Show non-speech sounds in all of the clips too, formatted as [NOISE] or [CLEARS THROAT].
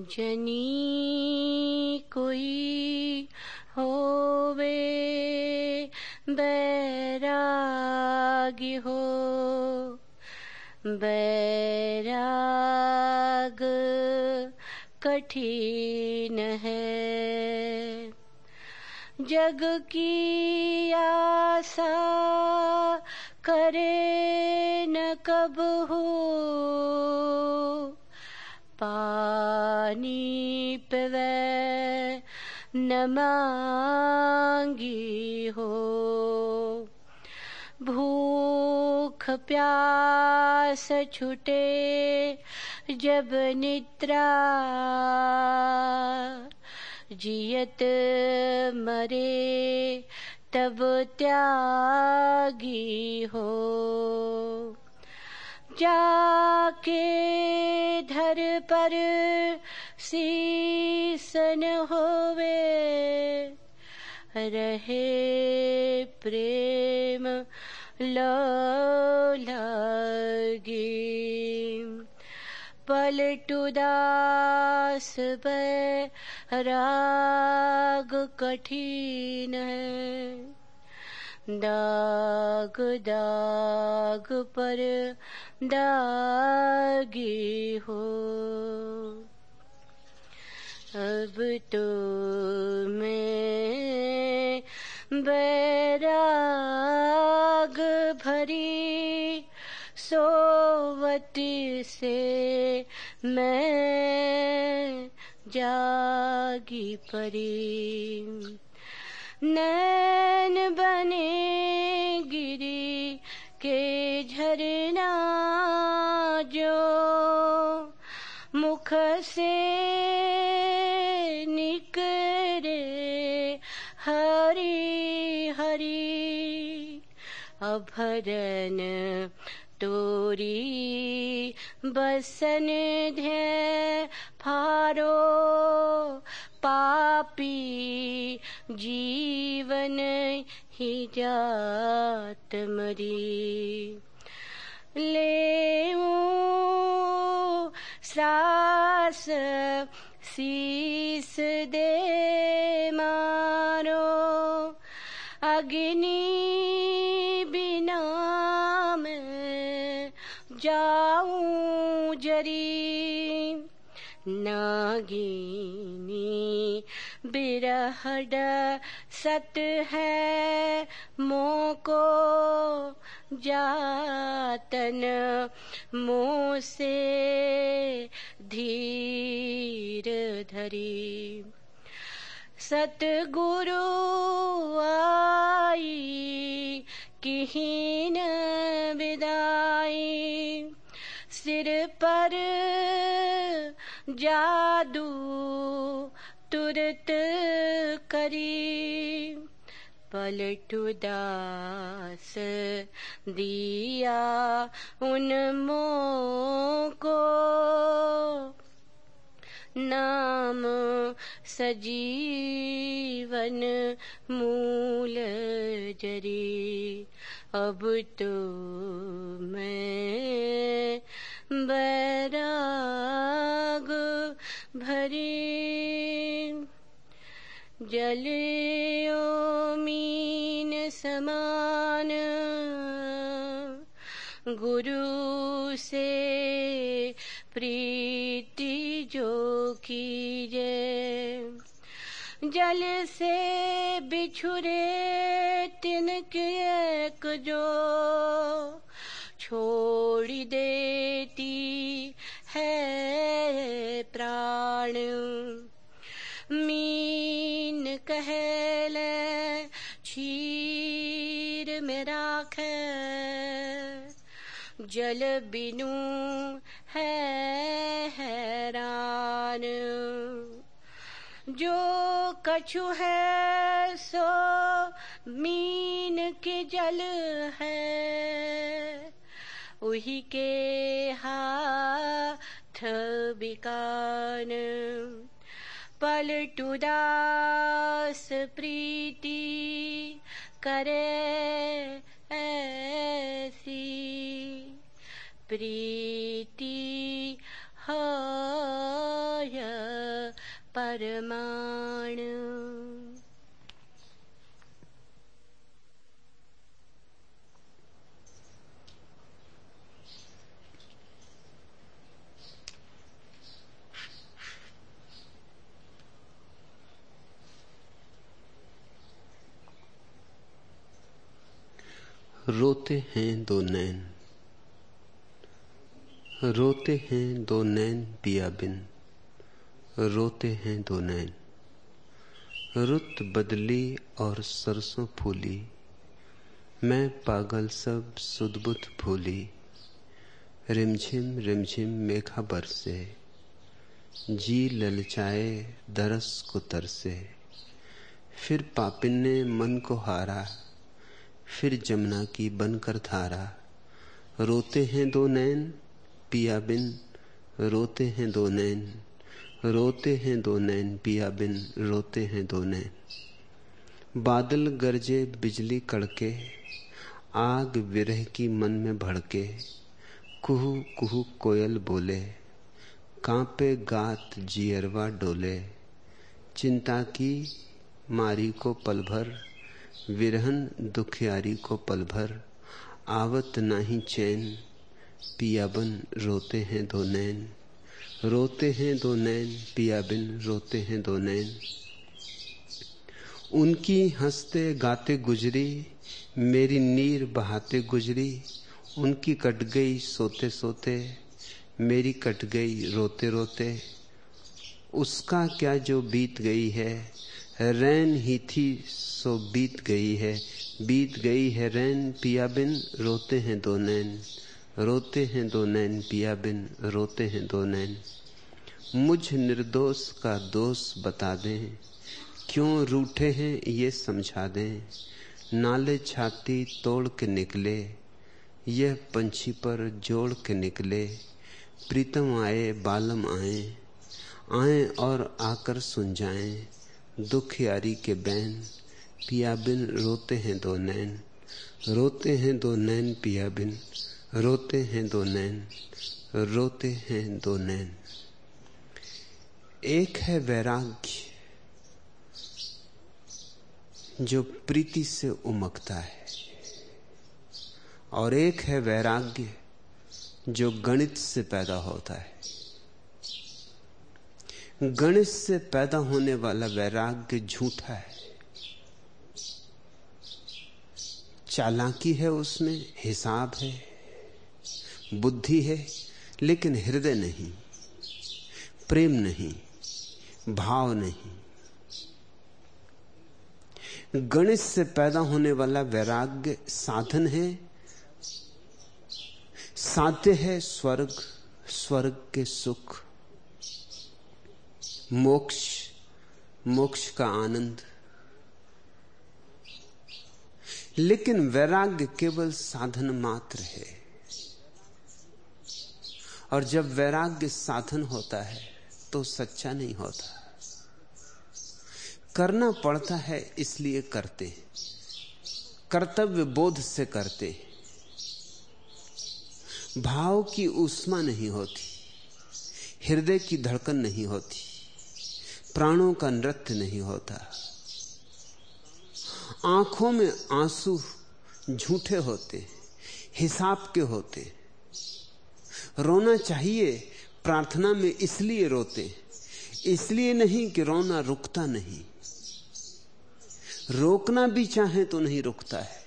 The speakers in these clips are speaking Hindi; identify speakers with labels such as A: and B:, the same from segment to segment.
A: जनी कोई होवे, बैरागी हो। बैराग कठिन है। जग की आशा करे न कब हो। पे न मांगी हो। भूख प्यास छुटे जब निद्रा, जियत मरे तब त्यागी हो। जाके धर पर सीसन होवे रहे प्रेम लगी पलटुदास राग कठिन है। दाग दाग पर दागी हो। अब तो मैं बैराग भरी सोवती से मैं जागी परी नैन बने गिरी के झरना अभरन तोरी बसन धे फारो पापी जीवन ही जात मरी। ले सास शीस दे मारो, अग्नि नागिनी, बिरहड सत है, मोको जातन मोह से धीर धरी। सतगुरु आई, किहीन विदाई। सिर पर जादू तुरत करी। पलटुदास दिया उन मो को। नाम सजीवन मूल जरी। अब तो मैं बैराग भरी जलियो मीन समान। गुरु से प्रीति जो कीजे। जल से बिछुरे तिनक एक जो। छोड़ देती है जल बिनु है हैरान। जो कछु है सो मीन के जल है। उही के हाथ बिकान। पलटुदास प्रीति करे प्रीति है प्रमाण।
B: रोते हैं दो नैन। रोते हैं दो नैन पिया बिन। रोते हैं दो नैन। रुत बदली और सरसों फूली। मैं पागल सब सुदबुद भूली। रिमझिम रिमझिम मेघा बरसे। जी ललचाए दरस को तरसे। फिर पापिन ने मन को हारा। फिर जमुना की बनकर धारा। रोते हैं दो नैन पिया बिन, रोते हैं दो नैन। रोते हैं दो नैन, पिया बिन, रोते हैं दो नैन। बादल गरजे बिजली कड़के, आग विरह की मन में भड़के। कुहू कुहू कोयल बोले, कांपे गात जियरवा डोले। चिंता की मारी को पल भर, विरहन दुखियारी को पल भर। आवत नाही चैन पियाबन रोते हैं दो नैन। रोते हैं दो नैन पियाबिन रोते हैं दो नैन। उनकी हँसते गाते गुजरी, मेरी नीर बहाते गुजरी। उनकी कट गई सोते सोते, मेरी कट गई रोते रोते। उसका क्या जो बीत गई है? रैन ही थी सो बीत गई है। बीत गई है रैन, पिया बिन रोते हैं दो नैन। रोते हैं दो नैन पिया बिन, रोते हैं दो नैन। मुझ निर्दोष का दोष बता दें, क्यों रूठे हैं ये समझा दें। नाले छाती तोड़ के निकले, यह पंछी पर जोड़ के निकले। प्रीतम आए, बालम आए आए और आकर सुन जाएँ दुख यारी के बैन, पिया बिन रोते हैं दो नैन। रोते हैं दो नैन पिया बिन रोते हैं दो नैन, रोते हैं दो नैन। एक है वैराग्य, जो प्रीति से उमकता है। और एक है वैराग्य, जो गणित से पैदा होता है। गणित से पैदा होने वाला वैराग्य झूठा है। चालाकी है उसमें, हिसाब है। बुद्धि है, लेकिन हृदय नहीं, प्रेम नहीं, भाव नहीं। गणित से पैदा होने वाला वैराग्य साधन है। साध्य है स्वर्ग स्वर्ग के सुख, मोक्ष मोक्ष का आनंद। लेकिन वैराग्य केवल साधन मात्र है। और जब वैराग्य साधन होता है तो सच्चा नहीं होता। करना पड़ता है, इसलिए करते कर्तव्य बोध से करते भाव की उष्मा नहीं होती, हृदय की धड़कन नहीं होती, प्राणों का नृत्य नहीं होता। आँखों में आँसू झूठे होते, हिसाब के होते रोना चाहिए, प्रार्थना में इसलिए रोते। इसलिए नहीं कि रोना रुकता नहीं। रोकना भी चाहे तो नहीं रुकता है।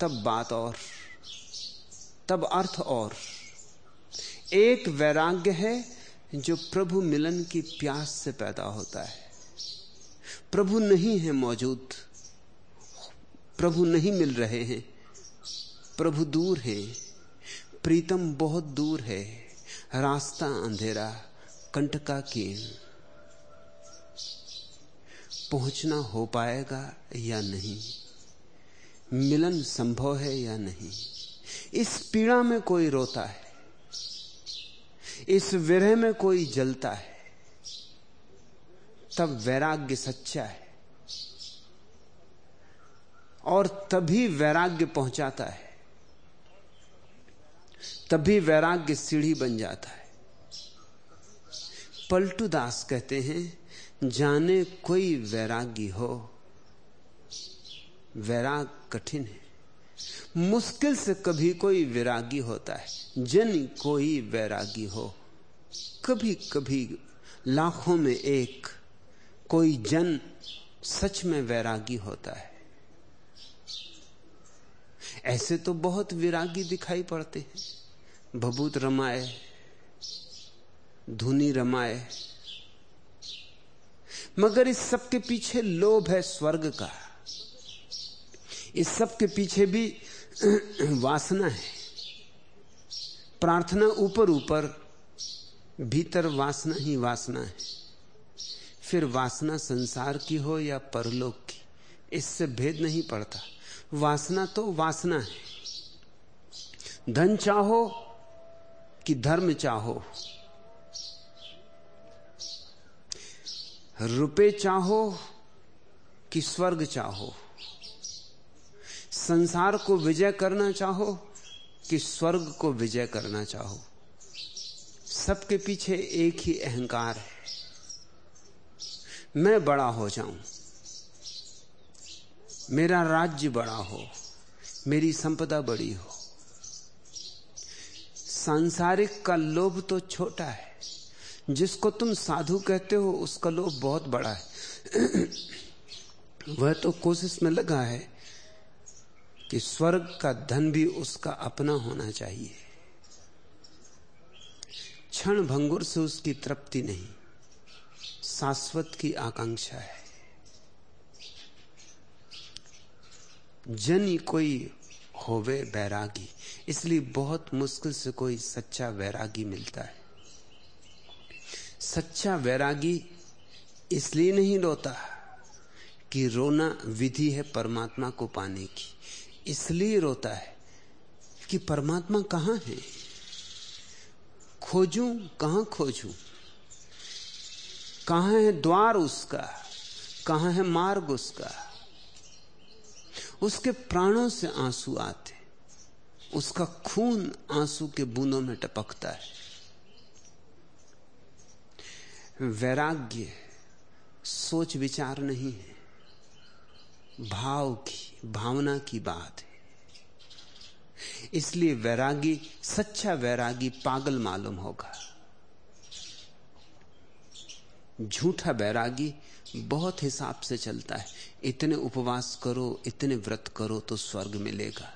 B: तब बात और, तब अर्थ और। एक वैराग्य है जो प्रभु मिलन की प्यास से पैदा होता है। प्रभु नहीं है मौजूद। प्रभु नहीं मिल रहे हैं। प्रभु दूर है। प्रीतम बहुत दूर है। रास्ता अंधेरा, कंटका कीन। पहुँचना हो पाएगा या नहीं? मिलन संभव है या नहीं? इस पीड़ा में कोई रोता है। इस विरह में कोई जलता है। तब वैराग्य सच्चा है। और तभी वैराग्य पहुंचाता है। तभी वैराग्य सीढ़ी बन जाता है। पलटू दास कहते हैं, जाने कोई वैरागी हो वैराग कठिन है। मुश्किल से कभी कोई वैरागी होता है, जन कोई वैरागी हो। कभी कभी लाखों में एक कोई जन सच में वैरागी होता है। ऐसे तो बहुत विरागी दिखाई पड़ते हैं। भभूत रमाए, धुनी रमाए। मगर इस सब के पीछे लोभ है स्वर्ग का। इस सब के पीछे भी [CLEARS THROAT] वासना है। प्रार्थना ऊपर ऊपर, भीतर वासना ही वासना है। फिर वासना संसार की हो या परलोक की, इससे भेद नहीं पड़ता। वासना तो वासना है। धन चाहो कि धर्म चाहो। रुपए चाहो कि स्वर्ग चाहो। संसार को विजय करना चाहो कि स्वर्ग को विजय करना चाहो। सबके पीछे एक ही अहंकार है। मैं बड़ा हो जाऊँ। मेरा राज्य बड़ा हो। मेरी संपदा बड़ी हो। सांसारिक का लोभ तो छोटा है। जिसको तुम साधु कहते हो, उसका लोभ बहुत बड़ा है। वह तो कोशिश में लगा है कि स्वर्ग का धन भी उसका अपना होना चाहिए। क्षण भंगुर से उसकी तृप्ति नहीं, शाश्वत की आकांक्षा है। जन कोई होवे वैरागी इसलिए बहुत मुश्किल से कोई सच्चा वैरागी मिलता है। सच्चा वैरागी इसलिए नहीं रोता कि रोना विधि है परमात्मा को पाने की। इसलिए रोता है कि परमात्मा कहाँ है? खोजूं, कहाँ खोजूं? कहाँ है द्वार उसका? कहाँ है मार्ग उसका? उसके प्राणों से आँसू आते उसका खून आँसू के बूंदों में टपकता है। वैराग्य सोच विचार नहीं है। भाव की, भावना की बात है। इसलिए वैरागी, सच्चा वैरागी पागल मालूम होगा। झूठा वैरागी बहुत हिसाब से चलता है। इतने उपवास करो, इतने व्रत करो तो स्वर्ग मिलेगा।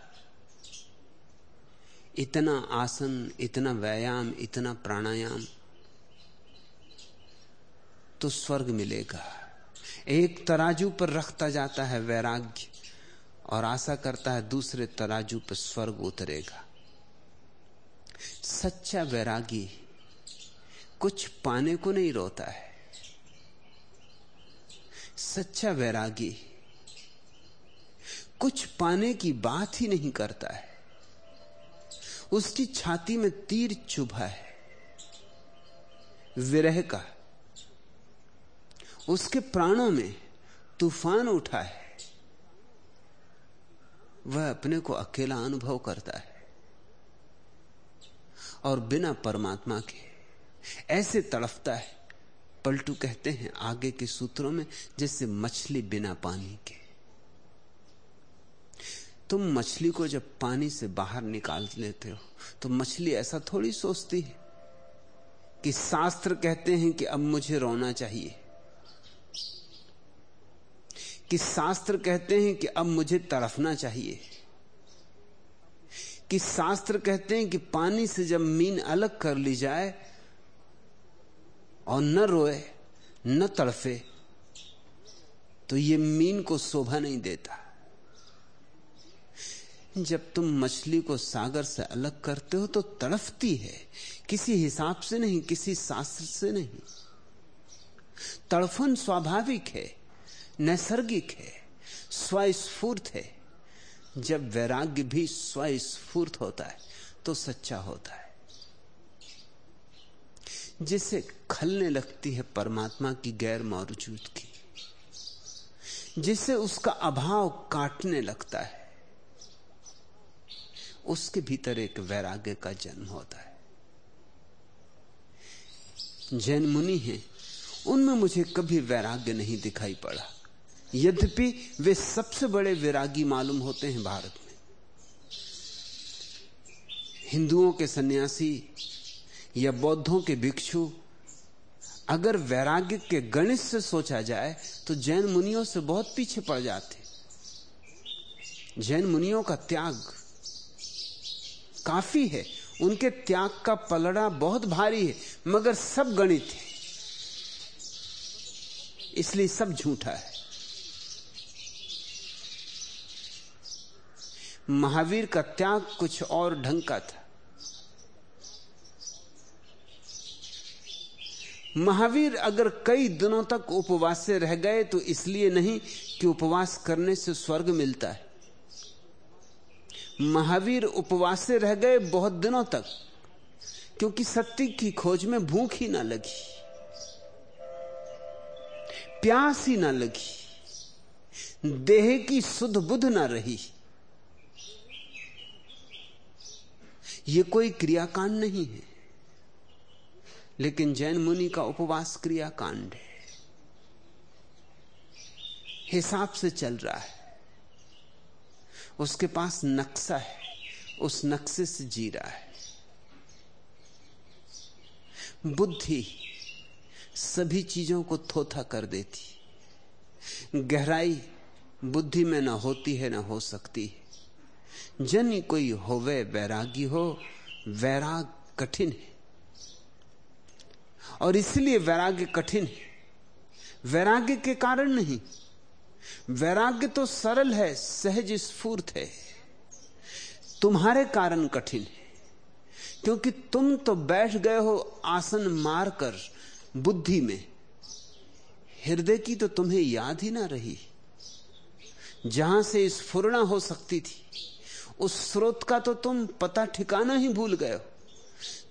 B: इतना आसन, इतना व्यायाम, इतना प्राणायाम तो स्वर्ग मिलेगा। एक तराजू पर रखता जाता है वैराग्य और आशा करता है दूसरे तराजू पर स्वर्ग उतरेगा। सच्चा वैरागी कुछ पाने को नहीं रोता है। सच्चा वैरागी। कुछ पाने की बात ही नहीं करता है। उसकी छाती में तीर चुभा है। विरह का। उसके प्राणों में तूफ़ान उठा है। वह अपने को अकेला अनुभव करता है। और बिना परमात्मा के ऐसे तड़फता है। पलटू कहते हैं आगे के सूत्रों में, जैसे मछली बिना पानी के। तुम मछली को जब पानी से बाहर निकाल लेते हो तो मछली ऐसा थोड़ी सोचती है कि शास्त्र कहते हैं कि अब मुझे रोना चाहिए। कि शास्त्र कहते हैं कि अब मुझे तड़फना चाहिए। कि शास्त्र कहते हैं कि पानी से जब मीन अलग कर ली जाए और न रोए, न तड़फे तो ये मीन को शोभा नहीं देता। जब तुम मछली को सागर से अलग करते हो तो तड़फती है। किसी हिसाब से नहीं, किसी शास्त्र से नहीं। तड़फन स्वाभाविक है, नैसर्गिक है, स्वस्फूर्त है। जब वैराग्य भी स्वस्फूर्त होता है तो सच्चा होता है। जिसे खलने लगती है परमात्मा की गैर मौजूद की। जिसे उसका अभाव काटने लगता है, उसके भीतर एक वैराग्य का जन्म होता है। जैन मुनि है, उनमें मुझे कभी वैराग्य नहीं दिखाई पड़ा। यद्यपि वे सबसे बड़े वैरागी मालूम होते हैं भारत में। हिंदुओं के सन्यासी या बौद्धों के भिक्षु, अगर वैराग्य के गणित से सोचा जाए तो जैन मुनियों से बहुत पीछे पड़ जाते। जैन मुनियों का त्याग काफ़ी है। उनके त्याग का पलड़ा बहुत भारी है, मगर सब गणित है। इसलिए सब झूठा है। महावीर का त्याग कुछ और ढंग का था। महावीर अगर कई दिनों तक उपवास से रह गए तो इसलिए नहीं कि उपवास करने से स्वर्ग मिलता है। महावीर उपवास से रह गए बहुत दिनों तक, क्योंकि सत्य की खोज में भूख ही ना लगी, प्यास ही ना लगी, देह की शुद्ध बुद्ध ना रही। यह कोई क्रियाकांड नहीं है। लेकिन जैन मुनि का उपवास क्रिया कांड है। हिसाब से चल रहा है। उसके पास नक्शा है। उस नक्शे से जी रहा है। बुद्धि सभी चीज़ों को थोथा कर देती गहराई बुद्धि में ना होती है, ना हो सकती है। जन कोई होवे वैरागी हो, वैराग कठिन है। और इसलिए वैराग्य कठिन है। वैराग्य के कारण नहीं। वैराग्य तो सरल है, सहज स्फूर्त है। तुम्हारे कारण कठिन है। क्योंकि तुम तो बैठ गए हो आसन मारकर बुद्धि में। हृदय की तो तुम्हें याद ही ना रही। जहाँ से स्फुरना हो सकती थी, उस स्रोत का तो तुम पता ठिकाना ही भूल गए हो।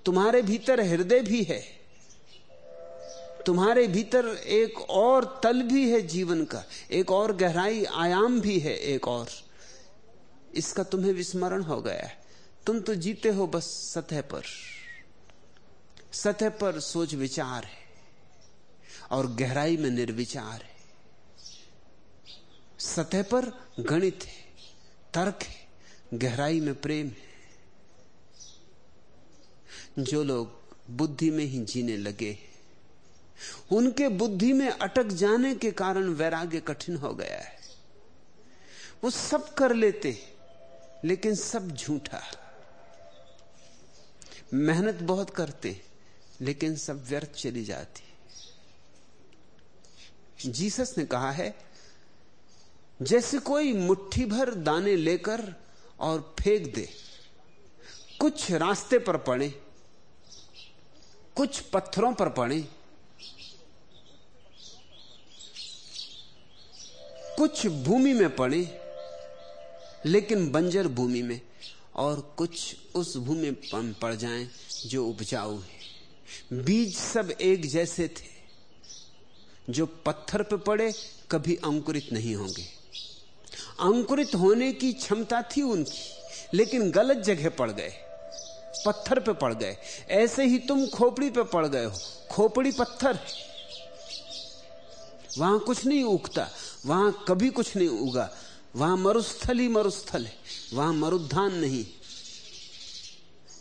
B: तुम्हारे भीतर हृदय भी है। तुम्हारे भीतर एक और तल भी है जीवन का, एक और गहराई, आयाम भी है एक और। इसका तुम्हें विस्मरण हो गया है। तुम तो जीते हो बस सतह पर। सतह पर सोच विचार है और गहराई में निर्विचार है। सतह पर गणित है, तर्क है, गहराई में प्रेम है। जो लोग बुद्धि में ही जीने लगे हैं उनके बुद्धि में अटक जाने के कारण वैराग्य कठिन हो गया है। वो सब कर लेते लेकिन सब झूठा। मेहनत बहुत करते लेकिन सब व्यर्थ चली जाती जीसस ने कहा है, जैसे कोई मुट्ठी भर दाने लेकर और फेंक दे, कुछ रास्ते पर पड़े, कुछ पत्थरों पर पड़े कुछ भूमि में पड़े, लेकिन बंजर भूमि में, और कुछ उस भूमि में पड़ जाएँ जो उपजाऊ है। बीज सब एक जैसे थे, जो पत्थर पर पड़े, कभी अंकुरित नहीं होंगे। अंकुरित होने की क्षमता थी उनकी, लेकिन गलत जगह पड़ गए, पत्थर पे पड़ गए। ऐसे ही तुम खोपड़ी पे पड़ गए हो। खोपड़ी पत्थर वहाँ कुछ नहीं उगता। वहाँ कभी कुछ नहीं उगा वहाँ मरुस्थल ही मरुस्थल है। वहाँ मरुद्धान नहीं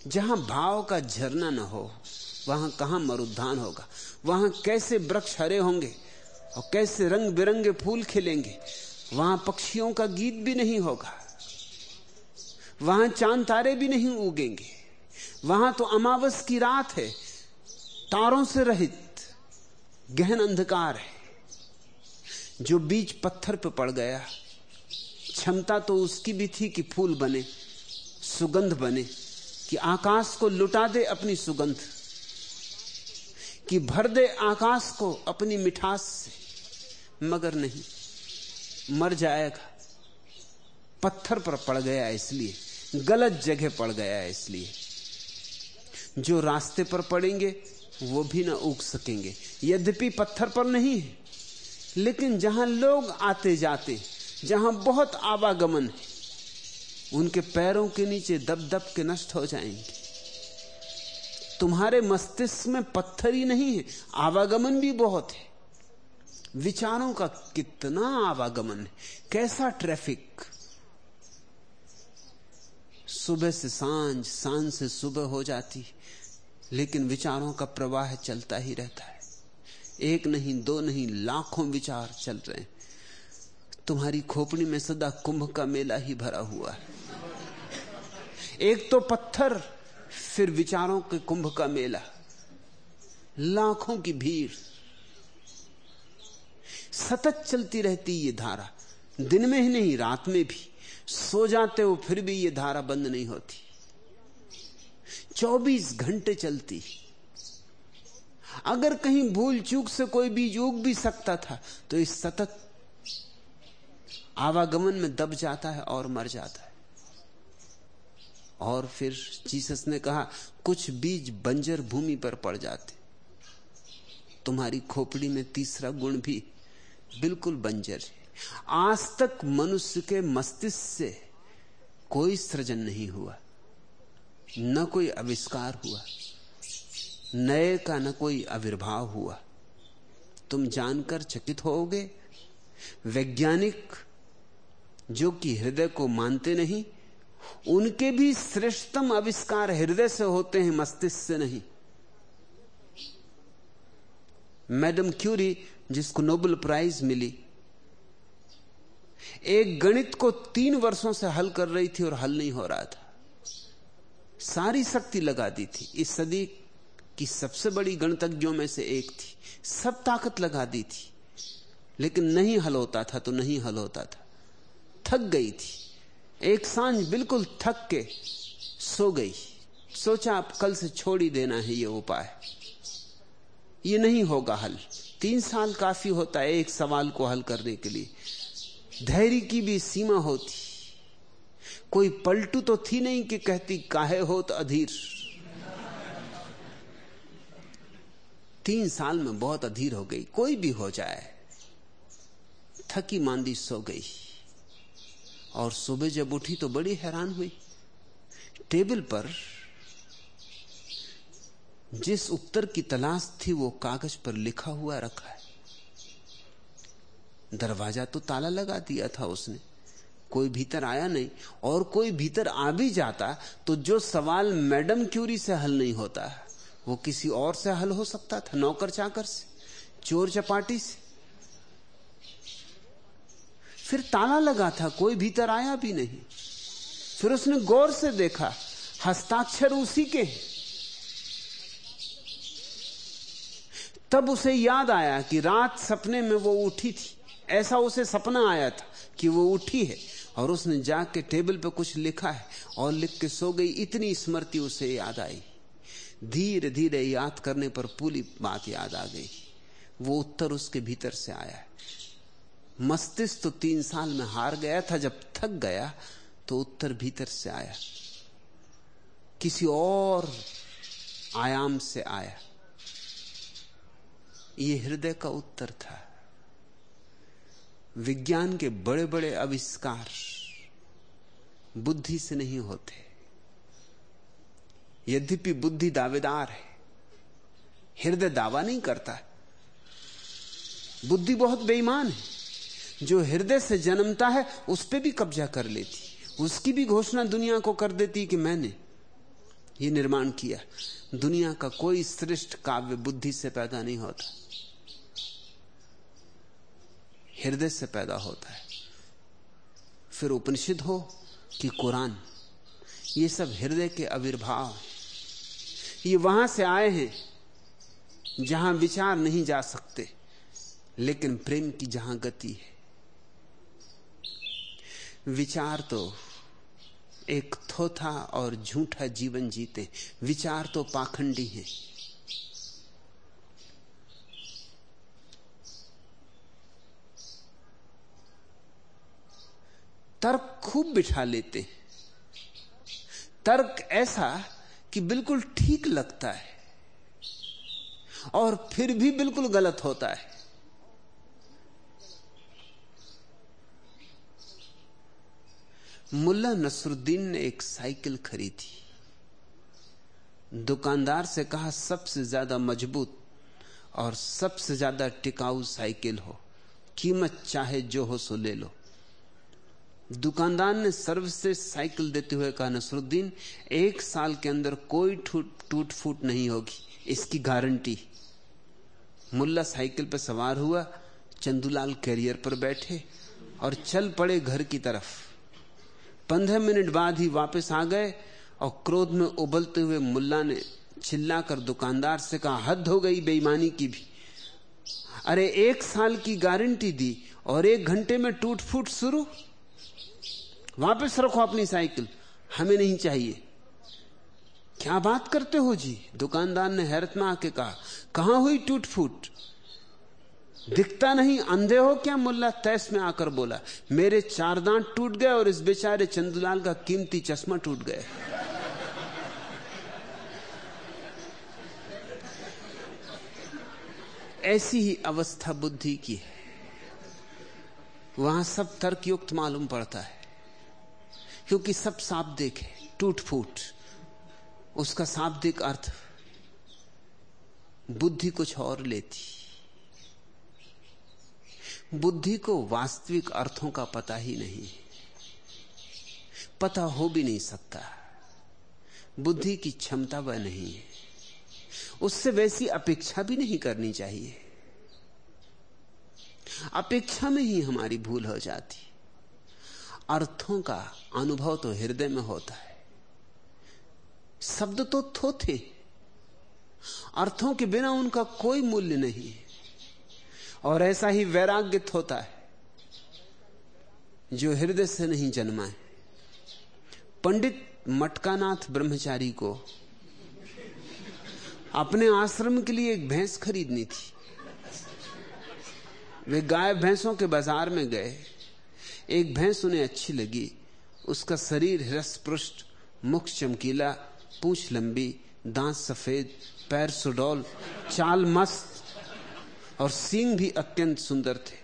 B: जहाँ भाव का झरना न हो, वहाँ कहाँ मरुद्धान होगा? वहाँ कैसे वृक्ष हरे होंगे और कैसे रंग बिरंगे फूल खिलेंगे? वहाँ पक्षियों का गीत भी नहीं होगा। वहाँ चाँद तारे भी नहीं उगेंगे। वहाँ तो अमावस की रात है। तारों से रहित गहन अंधकार है। जो बीज पत्थर पर पड़ गया। क्षमता तो उसकी भी थी कि फूल बने, सुगंध बने, कि आकाश को लुटा दे अपनी सुगंध, कि भर दे आकाश को अपनी मिठास से। मगर नहीं, मर जाएगा। पत्थर पर पड़ गया इसलिए, गलत जगह पड़ गया इसलिए। जो रास्ते पर पड़ेंगे, वो भी ना उग सकेंगे। यद्यपि पत्थर पर नहीं है लेकिन जहाँ लोग आते जाते, जहाँ बहुत आवागमन है, उनके पैरों के नीचे दब दब के नष्ट हो जाएँगे। तुम्हारे मस्तिष्क में पत्थर ही नहीं है, आवागमन भी बहुत है। विचारों का कितना आवागमन है, कैसा ट्रैफ़िक। सुबह से साँझ साँझ से सुबह हो जाती, लेकिन विचारों का प्रवाह चलता ही रहता है। एक नहीं, दो नहीं, लाखों विचार चल रहे हैं। तुम्हारी खोपड़ी में सदा कुंभ का मेला ही भरा हुआ है। एक तो पत्थर, फिर विचारों के कुंभ का मेला। लाखों की भीड़। सतत चलती रहती ये धारा। दिन में ही नहीं, रात में भी। सो जाते हो, फिर भी ये धारा बंद नहीं होती। 24 घंटे चलती। अगर कहीं भूल चूक से कोई बीज उग भी सकता था तो इस सतत आवागमन में दब जाता है और मर जाता है। और फिर जीसस ने कहा, कुछ बीज बंजर भूमि पर पड़ जाते। तुम्हारी खोपड़ी में तीसरा गुण भी बिल्कुल बंजर है। आज तक मनुष्य के मस्तिष्क से कोई सृजन नहीं हुआ, न कोई आविष्कार हुआ। नए का न कोई आविर्भाव हुआ। तुम जानकर चकित होगे वैज्ञानिक जो कि हृदय को मानते नहीं, उनके भी श्रेष्ठतम आविष्कार हृदय से होते हैं, मस्तिष्क से नहीं। मैडम क्यूरी जिसको नोबेल प्राइज मिली, एक गणित को तीन वर्षों से हल कर रही थी और हल नहीं हो रहा था। सारी शक्ति लगा दी थी। इस सदी की सबसे बड़ी गणतज्ञों में से एक थी। सब ताकत लगा दी थी। लेकिन नहीं हल होता था तो नहीं हल होता था। थक गई थी। एक साँझ बिल्कुल थक के सो गई। सोचा अब कल से छोड़ ही देना है ये उपाय। ये नहीं होगा हल। तीन साल काफ़ी होता है एक सवाल को हल करने के लिए। धैर्य की भी सीमा होती। कोई पलटू तो थी नहीं कि कहती, काहे हो तो अधीर? तीन साल में बहुत अधीर हो गई। कोई भी हो जाए, थकी मांदी सो गई। और सुबह जब उठी तो बड़ी हैरान हुई। टेबल पर जिस उत्तर की तलाश थी वो कागज़ पर लिखा हुआ रखा है। दरवाज़ा तो ताला लगा दिया था उसने। कोई भीतर आया नहीं और कोई भीतर आ भी जाता तो जो सवाल मैडम क्यूरी से हल नहीं होता। वो किसी और से हल हो सकता था, नौकर चाकर से, चोर चपाटी से। फिर ताला लगा था, कोई भीतर आया भी नहीं। फिर उसने गौर से देखा, हस्ताक्षर उसी के तब उसे याद आया कि रात सपने में वो उठी थी। ऐसा उसे सपना आया था कि वो उठी है और उसने जाके टेबल पे कुछ लिखा है और लिख के सो गई। इतनी स्मृति उसे याद आई। धीरे धीरे याद करने पर पूरी बात याद आ गई। वो उत्तर उसके भीतर से आया। है मस्तिष्क तो तीन साल में हार गया था, जब थक गया तो उत्तर भीतर से आया। किसी और आयाम से आया। ये हृदय का उत्तर था। विज्ञान के बड़े बड़े आविष्कार बुद्धि से नहीं होते। यद्यपि बुद्धि दावेदार है, हृदय दावा नहीं करता बुद्धि बहुत बेईमान है। जो हृदय से जन्मता है, उस पर भी कब्जा कर लेती। उसकी भी घोषणा दुनिया को कर देती कि मैंने ये निर्माण किया। दुनिया का कोई श्रेष्ठ काव्य बुद्धि से पैदा नहीं होता। हृदय से पैदा होता है। फिर उपनिषद हो कि कुरान, ये सब हृदय के आविर्भाव ये वहाँ से आए हैं, जहाँ विचार नहीं जा सकते, लेकिन प्रेम की जहाँ गति है। विचार तो एक थोथा और झूठा जीवन जीते, विचार तो पाखंडी है। तर्क खूब बिठा लेते तर्क ऐसा कि बिल्कुल ठीक लगता है और फिर भी बिल्कुल गलत होता है। मुल्ला नसरुद्दीन ने एक साइकिल खरीदी। दुकानदार से कहा, सबसे ज़्यादा मज़बूत और सबसे ज़्यादा टिकाऊ साइकिल हो। कीमत चाहे जो हो सो ले लो। दुकानदार ने सर्वश्रेष्ठ साइकिल देते हुए कहा, नसरुद्दीन, एक साल के अंदर कोई टूट फूट नहीं होगी, इसकी गारंटी मुल्ला साइकिल पर सवार हुआ, चंदूलाल कैरियर पर बैठे और चल पड़े घर की तरफ़। पंद्रह मिनट बाद ही वापस आ गए और क्रोध में उबलते हुए मुल्ला ने चिल्लाकर दुकानदार से कहा, हद हो गई बेईमानी की भी। अरे, एक साल की गारंटी दी और एक घंटे में टूट फूट शुरू। वापस रखो अपनी साइकिल। हमें नहीं चाहिए। क्या बात करते हो जी? दुकानदार ने हैरत में आके कहा, कहाँ हुई टूट फूट दिखता नहीं, अंधे हो क्या? मुल्ला तैस में आकर बोला, मेरे चार दांत टूट गए और इस बेचारे चंदुलाल का कीमती चश्मा टूट गए ऐसी ही अवस्था बुद्धि की है। वहाँ सब तर्कयुक्त मालूम पड़ता है। क्योंकि सब शाब्दिक है, टूट फूट। उसका शाब्दिक अर्थ, बुद्धि कुछ और लेती। बुद्धि को वास्तविक अर्थों का पता ही नहीं पता हो भी नहीं सकता। बुद्धि की क्षमता वह नहीं है। उससे वैसी अपेक्षा भी नहीं करनी चाहिए। अपेक्षा में ही हमारी भूल हो जाती। अर्थों का अनुभव तो हृदय में होता है। शब्द तो थोथे। अर्थों के बिना उनका कोई मूल्य नहीं है। और ऐसा ही वैराग्य होता है, जो हृदय से नहीं जन्मा है। पंडित मटकानाथ ब्रह्मचारी को अपने आश्रम के लिए एक भैंस खरीदनी थी। वे गाय भैंसों के बाज़ार में गए। एक भैंस उन्हें अच्छी लगी। उसका शरीर हृष्ट मुख चमकीला, पूछ लंबी, दांत सफ़ेद, पैर सुडौल, चाल मस्त और सींग भी अत्यंत सुंदर थे।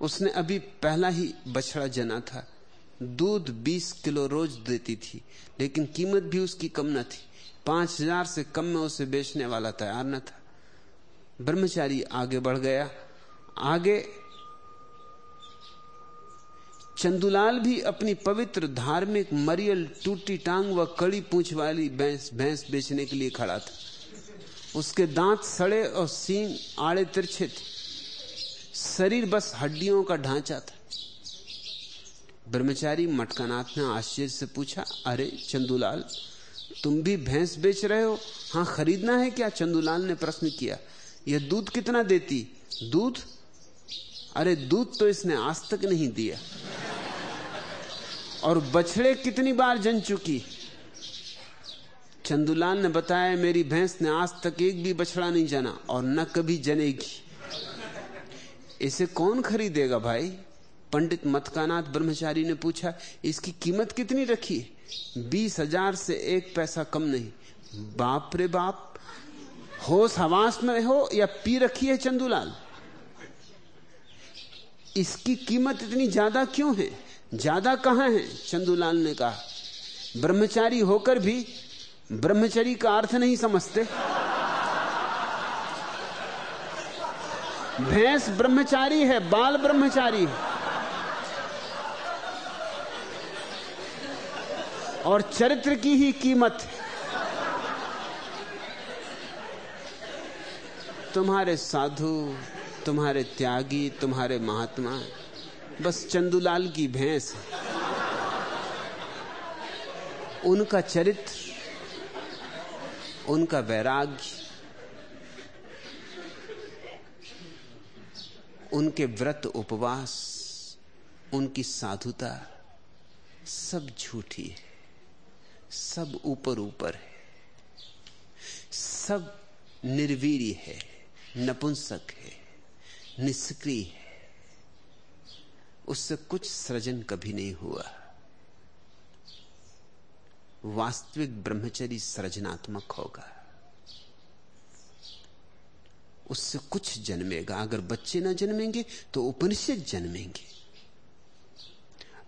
B: उसने अभी पहला ही बछड़ा जना था। दूध 20 किलो रोज देती थी, लेकिन कीमत भी उसकी कम न थी। पाँच हज़ार से कम में उसे बेचने वाला तैयार न था। ब्रह्मचारी आगे बढ़ गया। आगे चंदुलाल भी अपनी पवित्र धार्मिक मरियल, टूटी टांग व कड़ी पूछ वाली भैंस भैंस बेचने के लिए खड़ा था। उसके दांत सड़े और सींग आड़े तिरछे थे। शरीर बस हड्डियों का ढांचा था। ब्रह्मचारी मटकानाथ ने आश्चर्य से पूछा, अरे चंदूलाल, तुम भी भैंस बेच रहे हो? हाँ, खरीदना है क्या? चंदूलाल ने प्रश्न किया, यह दूध कितना देती? दूध अरे दूध तो इसने आज तक नहीं दिया। और बछड़े कितनी बार जन चुकी। चंदुलाल ने बताया, मेरी भैंस ने आज तक एक भी बछड़ा नहीं जना और न कभी जनेगी। इसे कौन खरीदेगा भाई? पंडित मतकानाथ ब्रह्मचारी ने पूछा, इसकी कीमत कितनी रखी? बीस हज़ार से एक पैसा कम नहीं। बाप रे बाप, होश हवास में हो या पी रखी है चंदूलाल? इसकी कीमत इतनी ज़्यादा क्यों है? ज़्यादा कहाँ है? चंदूलाल ने कहा। ब्रह्मचारी होकर भी ब्रह्मचरी का अर्थ नहीं समझते। भैंस ब्रह्मचारी है, बाल ब्रह्मचारी है। और चरित्र की ही कीमत। है तुम्हारे साधु तुम्हारे त्यागी, तुम्हारे महात्मा बस चंदूलाल की भैंस उनका चरित्र, उनका वैराग्य, उनके व्रत उपवास, उनकी साधुता सब झूठी है। सब ऊपर ऊपर है। सब निर्वीर है, नपुंसक है। निष्क्रिय है। उससे कुछ सृजन कभी नहीं हुआ। वास्तविक ब्रह्मचरी सृजनात्मक होगा। उससे कुछ जन्मेगा। अगर बच्चे ना जन्मेंगे तो उपनिषद जन्मेंगे।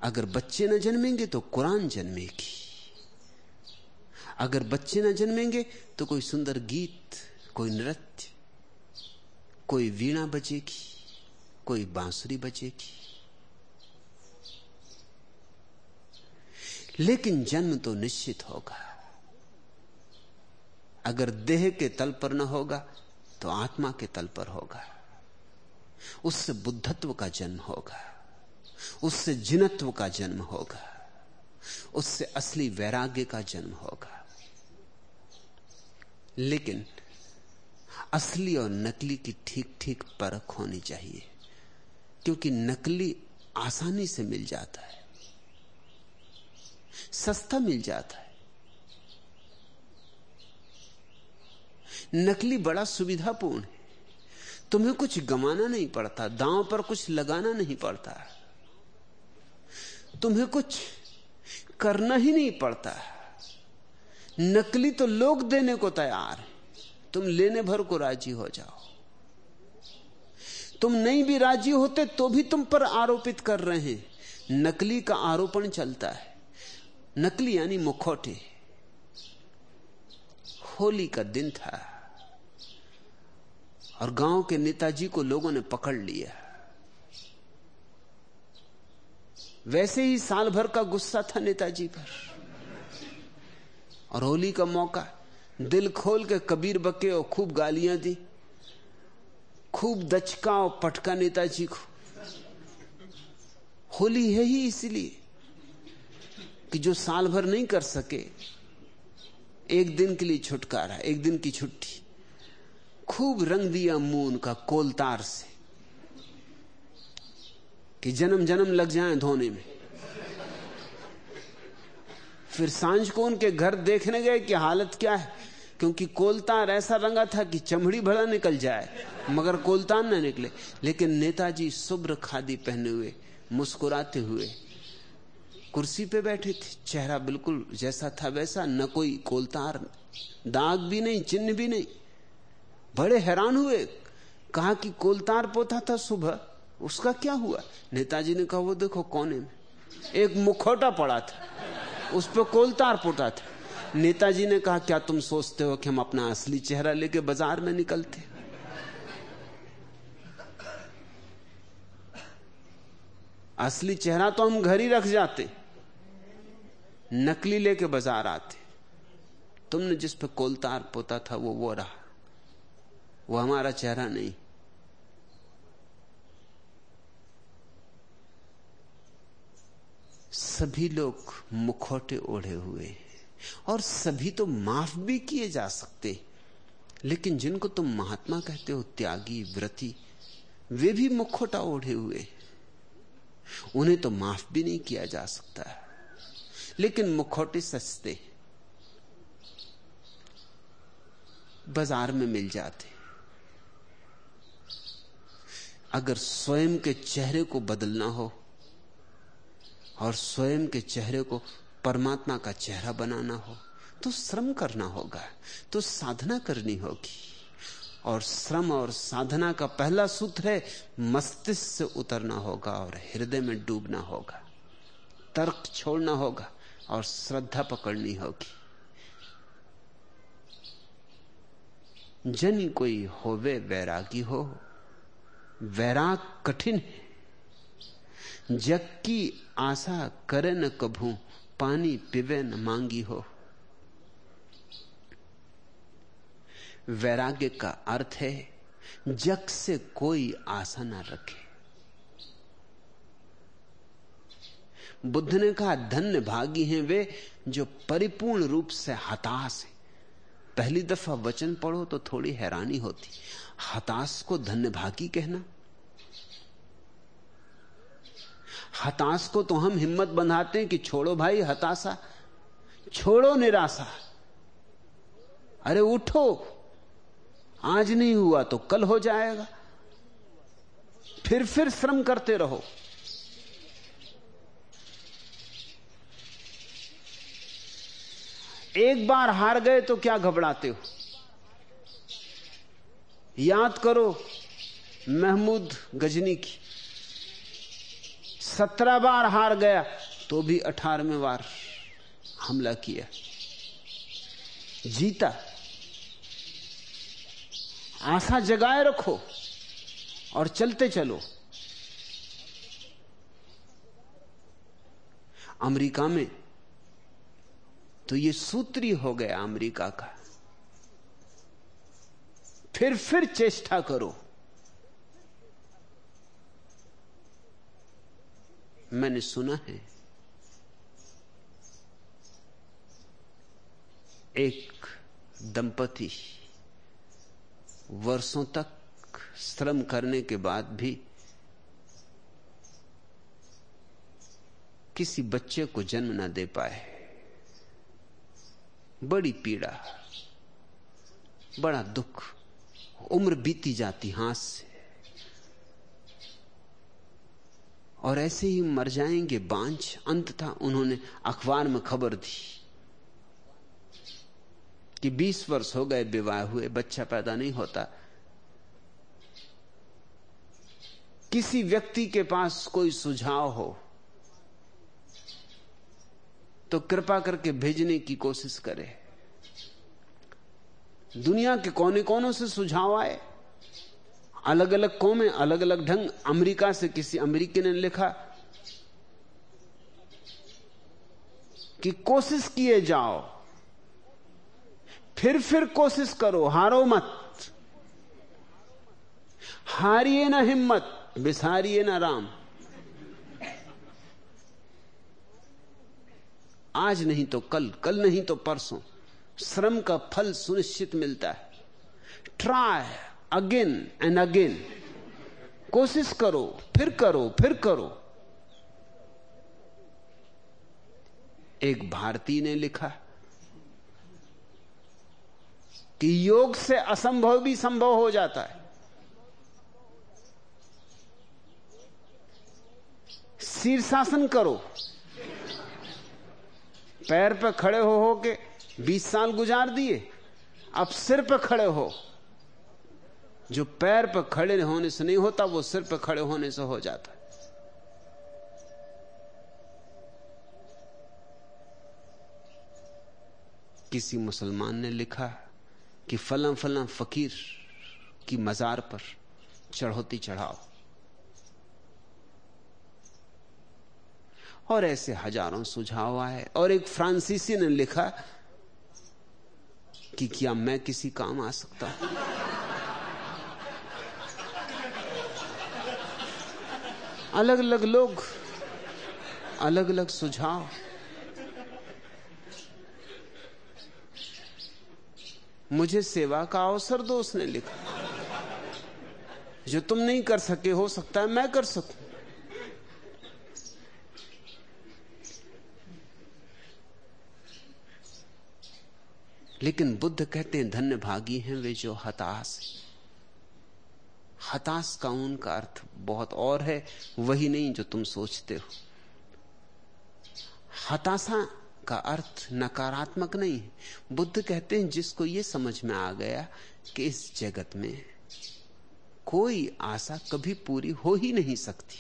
B: अगर बच्चे ना जन्मेंगे तो कुरान जन्मेगी। अगर बच्चे ना जन्मेंगे तो कोई सुंदर गीत, कोई नृत्य कोई वीणा बजेगी कोई बांसुरी बचेगी। लेकिन जन्म तो निश्चित होगा। अगर देह के तल पर न होगा तो आत्मा के तल पर होगा। उससे बुद्धत्व का जन्म होगा, उससे जिनत्व का जन्म होगा, उससे असली वैराग्य का जन्म होगा। लेकिन असली और नकली की ठीक ठीक परख होनी चाहिए। क्योंकि नकली आसानी से मिल जाता है। सस्ता मिल जाता है। नकली बड़ा सुविधापूर्ण है। तुम्हें कुछ गमाना नहीं पड़ता, दांव पर कुछ लगाना नहीं पड़ता। तुम्हें कुछ करना ही नहीं पड़ता। नकली तो लोग देने को तैयार है। तुम लेने भर को राज़ी हो जाओ। तुम नहीं भी राज़ी होते तो भी तुम पर आरोपित कर रहे हैं। नकली का आरोपण चलता है। नकली यानी मुखौटे। होली का दिन था और गाँव के नेताजी को लोगों ने पकड़ लिया। वैसे ही साल भर का गुस्सा था नेताजी पर। और होली का मौका दिल खोल के कबीर बके और खूब गालियाँ दी। खूब दचका और पटका नेताजी को। होली है ही इसलिए कि जो साल भर नहीं कर सके, एक दिन के लिए छुटकारा, एक दिन की छुट्टी। खूब रंग दिया मून का कोलतार से कि जन्म जन्म लग जाए धोने में। फिर साँझ को उनके घर देखने गए कि हालत क्या है, क्योंकि कोलतार ऐसा रंगा था कि चमड़ी भरा निकल जाए, मगर कोलतार न निकले। लेकिन नेताजी शुभ्र खादी पहने हुए, मुस्कुराते हुए कुर्सी पे बैठे थे। चेहरा बिल्कुल जैसा था वैसा, न कोई कोलतार दाग भी नहीं, चिन्ह भी नहीं। बड़े हैरान हुए, कहा कि कोलतार पोता था सुबह उसका क्या हुआ? नेताजी ने कहा, वो देखो कोने में, एक मुखौटा पड़ा था। उस पर कोलतार पोता था। नेताजी ने कहा, क्या तुम सोचते हो कि हम अपना असली चेहरा लेके बाज़ार में निकलते? असली चेहरा तो हम घर ही रख जाते, नकली लेके बाज़ार आते। तुमने जिस पे कोलतार पोता था, वो वो रहा। वो हमारा चेहरा नहीं। सभी लोग मुखौटे ओढ़े हुए और सभी तो माफ़ भी किए जा सकते लेकिन जिनको तुम महात्मा कहते हो, त्यागी, व्रति, वे भी मुखौटा ओढ़े हुए उन्हें तो माफ़ भी नहीं किया जा सकता लेकिन मुखौटे सस्ते बाज़ार में मिल जाते अगर स्वयं के चेहरे को बदलना हो और स्वयं के चेहरे को परमात्मा का चेहरा बनाना हो तो श्रम करना होगा तो साधना करनी होगी। और श्रम और साधना का पहला सूत्र है, मस्तिष्क से उतरना होगा और हृदय में डूबना होगा, तर्क छोड़ना होगा और श्रद्धा पकड़नी होगी। जन कोई होवे वैरागी हो, वैराग कठिन है जग की आशा करे न कभू, पानी पिवे न मांगी हो। वैराग्य का अर्थ है, जग से कोई आशा ना रखे। बुद्ध ने कहा, धन्य भागी हैं वे जो परिपूर्ण रूप से हताश है। पहली दफ़ा वचन पढ़ो तो थोड़ी हैरानी होती। हताश को धन्य भागी कहना। हताश को तो हम हिम्मत बंधाते हैं कि छोड़ो भाई, हताशा। छोड़ो निराशा। अरे उठो। आज नहीं हुआ तो कल हो जाएगा। फिर फिर श्रम करते रहो। एक बार हार गए तो क्या घबराते हो? याद करो, महमूद गजनी की। सत्रह बार हार गया तो भी अठारहवें बार हमला किया। जीता। आशा जगाए रखो और चलते चलो। अमेरिका में तो ये सूत्री हो गया अमेरिका का। फिर फिर चेष्टा करो। मैंने सुना है। एक दंपति वर्षों तक श्रम करने के बाद भी किसी बच्चे को जन्म ना दे पाए। बड़ी पीड़ा, बड़ा दुख, उम्र बीती जाती हाथ से। और ऐसे ही मर जाएँगे बांझ। अंत था उन्होंने अखबार में खबर दी कि 20 वर्ष हो गए विवाह हुए, बच्चा पैदा नहीं होता। किसी व्यक्ति के पास कोई सुझाव हो तो कृपा करके भेजने की कोशिश करे। दुनिया के कोने कोनों से सुझाव आए। अलग अलग कौमें अलग अलग ढंग, अमेरिका से किसी अमेरिकी ने लिखा कि कोशिश किए जाओ, फिर फिर कोशिश करो, हारो मत। हारिए ना हिम्मत, बिसारिए ना राम। आज नहीं तो कल कल नहीं तो परसों। श्रम का फल सुनिश्चित मिलता है। Try again and again. कोशिश करो, फिर करो फिर करो। एक भारतीय ने लिखा कि योग से असंभव भी संभव हो जाता है। शीर्षासन करो। पैर पर खड़े हो हो के बीस साल गुजार दिए, अब सिर पर खड़े हो। जो पैर पर खड़े होने से नहीं होता, वो सिर पर खड़े होने से हो जाता है। किसी मुसलमान ने लिखा कि फला फला फकीर की मजार पर चढ़ोती चढ़ाओ। और ऐसे हज़ारों सुझाव आए। और एक फ्रांसीसी ने लिखा कि क्या मैं किसी काम आ सकता हूँ? अलग अलग लोग अलग अलग सुझाव। मुझे सेवा का अवसर दो, उसने लिखा। जो तुम नहीं कर सके, हो सकता है मैं कर सकूँ। लेकिन बुद्ध कहते हैं, धन्य भागी हैं वे जो हताश हताश का उनका अर्थ बहुत और है, वही नहीं जो तुम सोचते हो। हताशा का अर्थ नकारात्मक नहीं है। बुद्ध कहते हैं, जिसको यह समझ में आ गया कि इस जगत में कोई आशा कभी पूरी हो ही नहीं सकती।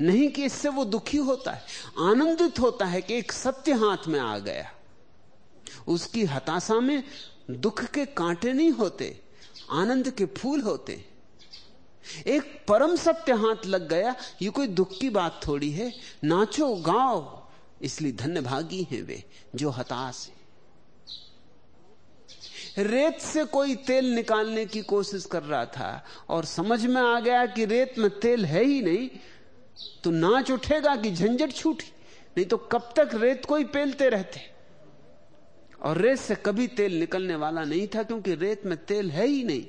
B: नहीं कि इससे वो दुखी होता है, आनंदित होता है कि एक सत्य हाथ में आ गया। उसकी हताशा में दुख के कांटे नहीं होते, आनंद के फूल होते। एक परम सत्य हाथ लग गया, ये कोई दुख की बात थोड़ी है। नाचो, गाओ, इसलिए धन्य भागी हैं वे, जो हताश है। रेत से कोई तेल निकालने की कोशिश कर रहा था, और समझ में आ गया कि रेत में तेल है ही नहीं तो नाच उठेगा कि झंझट छूटी, नहीं तो कब तक रेत को ही पेलते रहते। और रेत से कभी तेल निकलने वाला नहीं था, क्योंकि रेत में तेल है ही नहीं।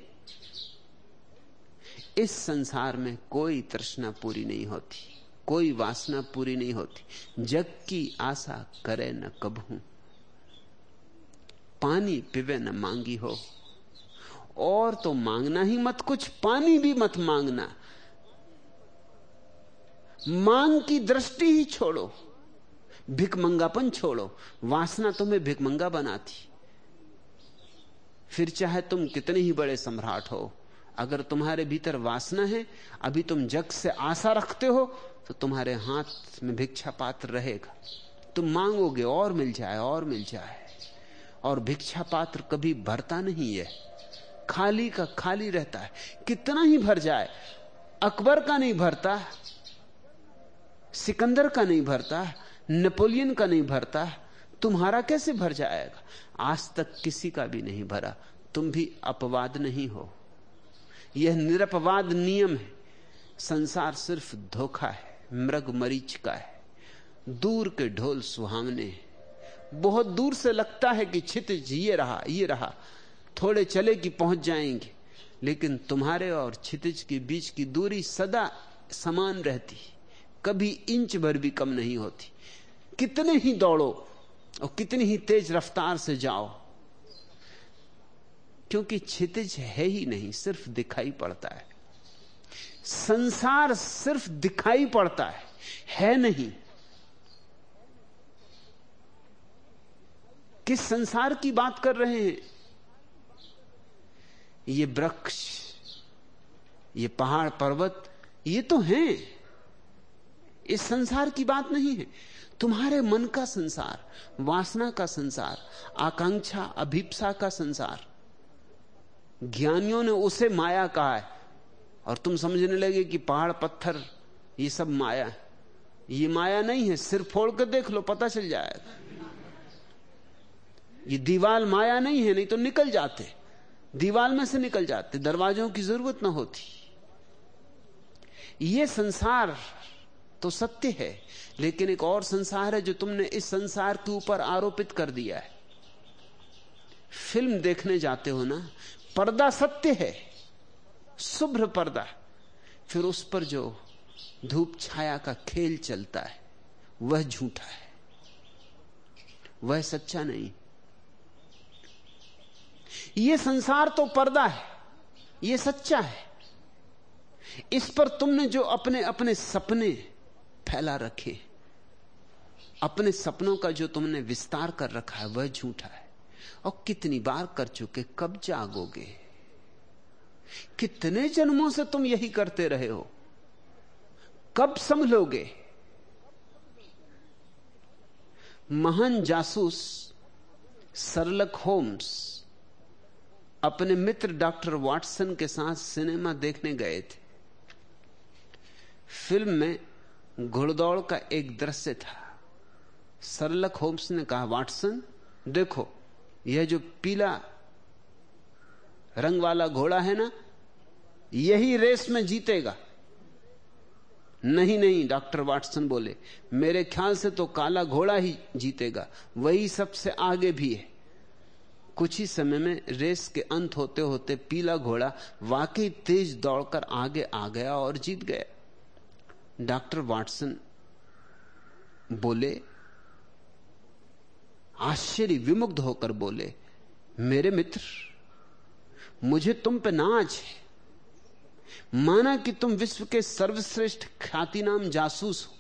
B: इस संसार में कोई तृष्णा पूरी नहीं होती, कोई वासना पूरी नहीं होती, जग की आशा करे न कबहू। पानी पिवे न मांगी हो। और तो मांगना ही मत कुछ, पानी भी मत मांगना। मांग की दृष्टि ही छोड़ो, भिकमंगापन छोड़ो। वासना तुम्हें भिकमंगा बनाती। फिर चाहे तुम कितने ही बड़े सम्राट हो अगर तुम्हारे भीतर वासना है, अभी तुम जग से आशा रखते हो तो तुम्हारे हाथ में भिक्षा पात्र रहेगा। तुम मांगोगे, और मिल जाए, और मिल जाए। और भिक्षा पात्र कभी भरता नहीं है। खाली का खाली रहता है। कितना ही भर जाए, अकबर का नहीं भरता, सिकंदर का नहीं भरता, नेपोलियन का नहीं भरता, तुम्हारा कैसे भर जाएगा? आज तक किसी का भी नहीं भरा। तुम भी अपवाद नहीं हो। यह निरपवाद नियम है। संसार सिर्फ़ धोखा है, मृग मरीच का है। दूर के ढोल सुहावने बहुत दूर से लगता है कि छित ये रहा ये रहा। थोड़े चले कि पहुँच जाएँगे। लेकिन तुम्हारे और छितिज के बीच की दूरी सदा समान रहती कभी इंच भर भी कम नहीं होती। कितने ही दौड़ो और कितनी ही तेज रफ्तार से जाओ। क्योंकि छितिज है ही नहीं, सिर्फ़ दिखाई पड़ता है। संसार सिर्फ़ दिखाई पड़ता है है नहीं। किस संसार की बात कर रहे हैं? ये वृक्ष, ये पहाड़ पर्वत, ये तो हैं। इस संसार की बात नहीं है। तुम्हारे मन का संसार, वासना का संसार, आकांक्षा, अभिप्सा का संसार ज्ञानियों ने उसे माया कहा है। और तुम समझने लगे कि पहाड़, पत्थर, ये सब माया है। ये माया नहीं है, सिर फोड़ कर देख लो, पता चल जाएगा ये दीवाल माया नहीं है, नहीं तो निकल जाते। दीवाल में से निकल जाते, दरवाजों की ज़रूरत ना होती। ये संसार तो सत्य है, लेकिन एक और संसार है जो तुमने इस संसार के ऊपर आरोपित कर दिया है। फ़िल्म देखने जाते हो ना पर्दा सत्य है, शुभ्र पर्दा। फिर उस पर जो धूप छाया का खेल चलता है, वह झूठा है। वह सच्चा नहीं। यह संसार तो पर्दा है यह सच्चा है। इस पर तुमने जो अपने अपने सपने फैला रखे, अपने सपनों का जो तुमने विस्तार कर रखा है, वह झूठा है। और कितनी बार कर चुके, कब जागोगे? कितने जन्मों से तुम यही करते रहे हो? कब संभलोगे? महान जासूस, सरलक होम्स, अपने मित्र डॉक्टर वाटसन के साथ सिनेमा देखने गए थे। फ़िल्म में घुड़दौड़ का एक दृश्य था। सरलक होम्स ने कहा, वाटसन, देखो यह जो पीला रंग वाला घोड़ा है ना, यही रेस में जीतेगा। नहीं नहीं, डॉक्टर वाटसन बोले, मेरे ख्याल से तो काला घोड़ा ही जीतेगा, वही सबसे आगे भी है। कुछ ही समय में रेस के अंत होते होते पीला घोड़ा वाकई तेज दौड़कर आगे आ गया और जीत गया। डॉक्टर वाटसन बोले आश्चर्य विमुग्ध होकर बोले, मेरे मित्र, मुझे तुम पे नाच है। माना कि तुम विश्व के सर्वश्रेष्ठ ख्याति नाम जासूस हो।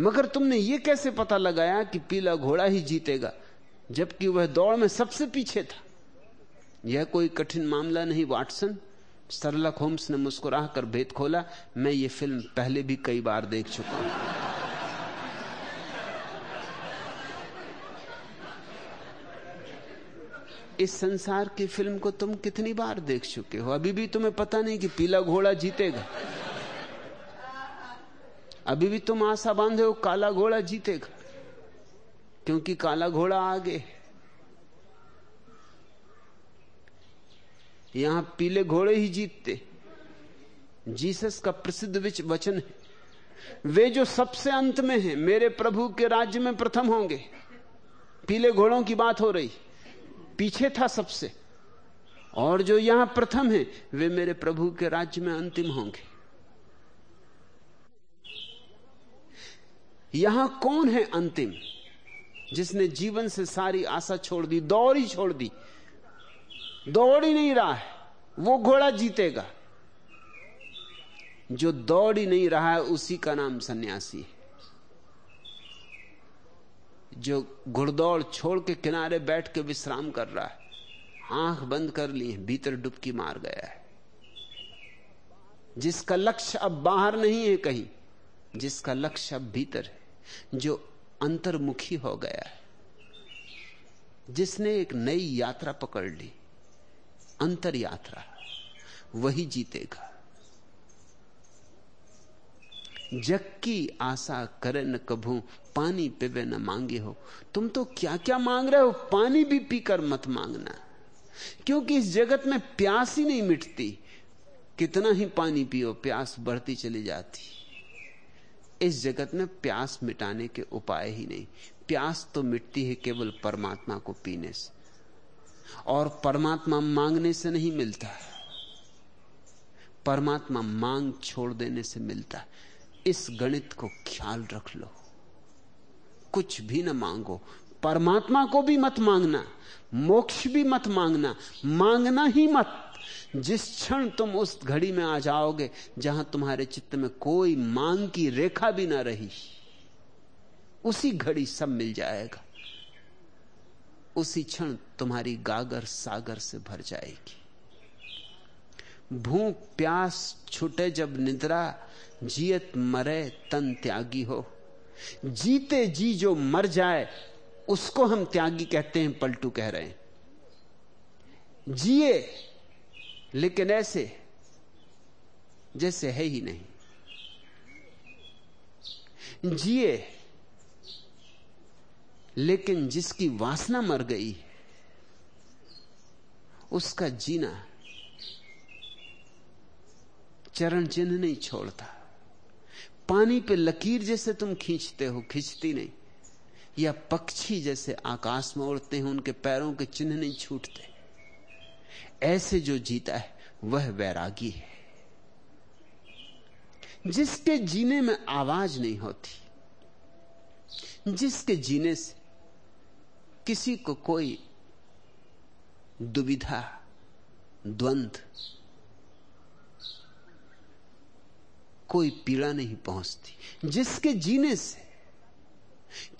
B: मगर तुमने यह कैसे पता लगाया कि पीला घोड़ा ही जीतेगा, जबकि वह दौड़ में सबसे पीछे था? यह कोई कठिन मामला नहीं, वाटसन। सरलक होम्स ने मुस्कुरा कर भेद खोला। मैं ये फ़िल्म पहले भी कई बार देख चुका हूँ। इस संसार की फ़िल्म को तुम कितनी बार देख चुके हो? अभी भी तुम्हें पता नहीं कि पीला घोड़ा जीतेगा। अभी भी तुम आशा बांधे हो काला घोड़ा जीतेगा। क्योंकि काला घोड़ा आगे यहाँ पीले घोड़े ही जीतते। जीसस का प्रसिद्ध वचन है, वे जो सबसे अंत में हैं, मेरे प्रभु के राज्य में प्रथम होंगे। पीले घोड़ों की बात हो रही। पीछे था सबसे। और जो यहाँ प्रथम है, वे मेरे प्रभु के राज्य में अंतिम होंगे। यहाँ कौन है अंतिम, जिसने जीवन से सारी आशा छोड़ दी, दौड़ ही छोड़ दी? दौड़ ही नहीं रहा है, वो घोड़ा जीतेगा। जो दौड़ ही नहीं रहा है, उसी का नाम सन्यासी है। जो घुड़दौड़ छोड़ के किनारे बैठ के विश्राम कर रहा है, आँख बंद कर ली है भीतर डुबकी मार गया है। जिसका लक्ष्य अब बाहर नहीं है कहीं, जिसका लक्ष्य अब भीतर है, जो अंतर्मुखी हो गया है। जिसने एक नई यात्रा पकड़ ली अंतर यात्रा वही जीतेगा। जग की आशा करे न कभू, पानी पिवे न मांगे हो। तुम तो क्या क्या मांग रहे हो? पानी भी पीकर मत मांगना। क्योंकि इस जगत में प्यास ही नहीं मिटती। कितना ही पानी पियो, प्यास बढ़ती चली जाती। इस जगत में प्यास मिटाने के उपाय ही नहीं। प्यास तो मिटती है केवल परमात्मा को पीने से। और परमात्मा मांगने से नहीं मिलता। परमात्मा मांग छोड़ देने से मिलता। इस गणित को ख्याल रख लो। कुछ भी ना मांगो। परमात्मा को भी मत मांगना। मोक्ष भी मत मांगना। मांगना ही मत। जिस क्षण तुम उस घड़ी में आ जाओगे जहाँ तुम्हारे चित्त में कोई मांग की रेखा भी ना रही, उसी घड़ी सब मिल जाएगा। उसी क्षण तुम्हारी गागर सागर से भर जाएगी। भूख प्यास छुटे जब निद्रा जियत मरे तन त्यागी हो। जीते जी जो मर जाए, उसको हम त्यागी कहते हैं, पलटू कह रहे हैं। जिए, लेकिन ऐसे, जैसे है ही नहीं। जिए, लेकिन जिसकी वासना मर गई, उसका जीना चरण चिन्ह नहीं छोड़ता। पानी पे लकीर जैसे तुम खींचते हो, खींचती नहीं। या पक्षी जैसे आकाश में उड़ते हैं, उनके पैरों के चिन्ह नहीं छूटते। ऐसे जो जीता है, वह वैरागी है। जिसके जीने में आवाज़ नहीं होती, जिसके जीने से किसी को कोई दुविधा द्वंद्व कोई पीड़ा नहीं पहुँचती। जिसके जीने से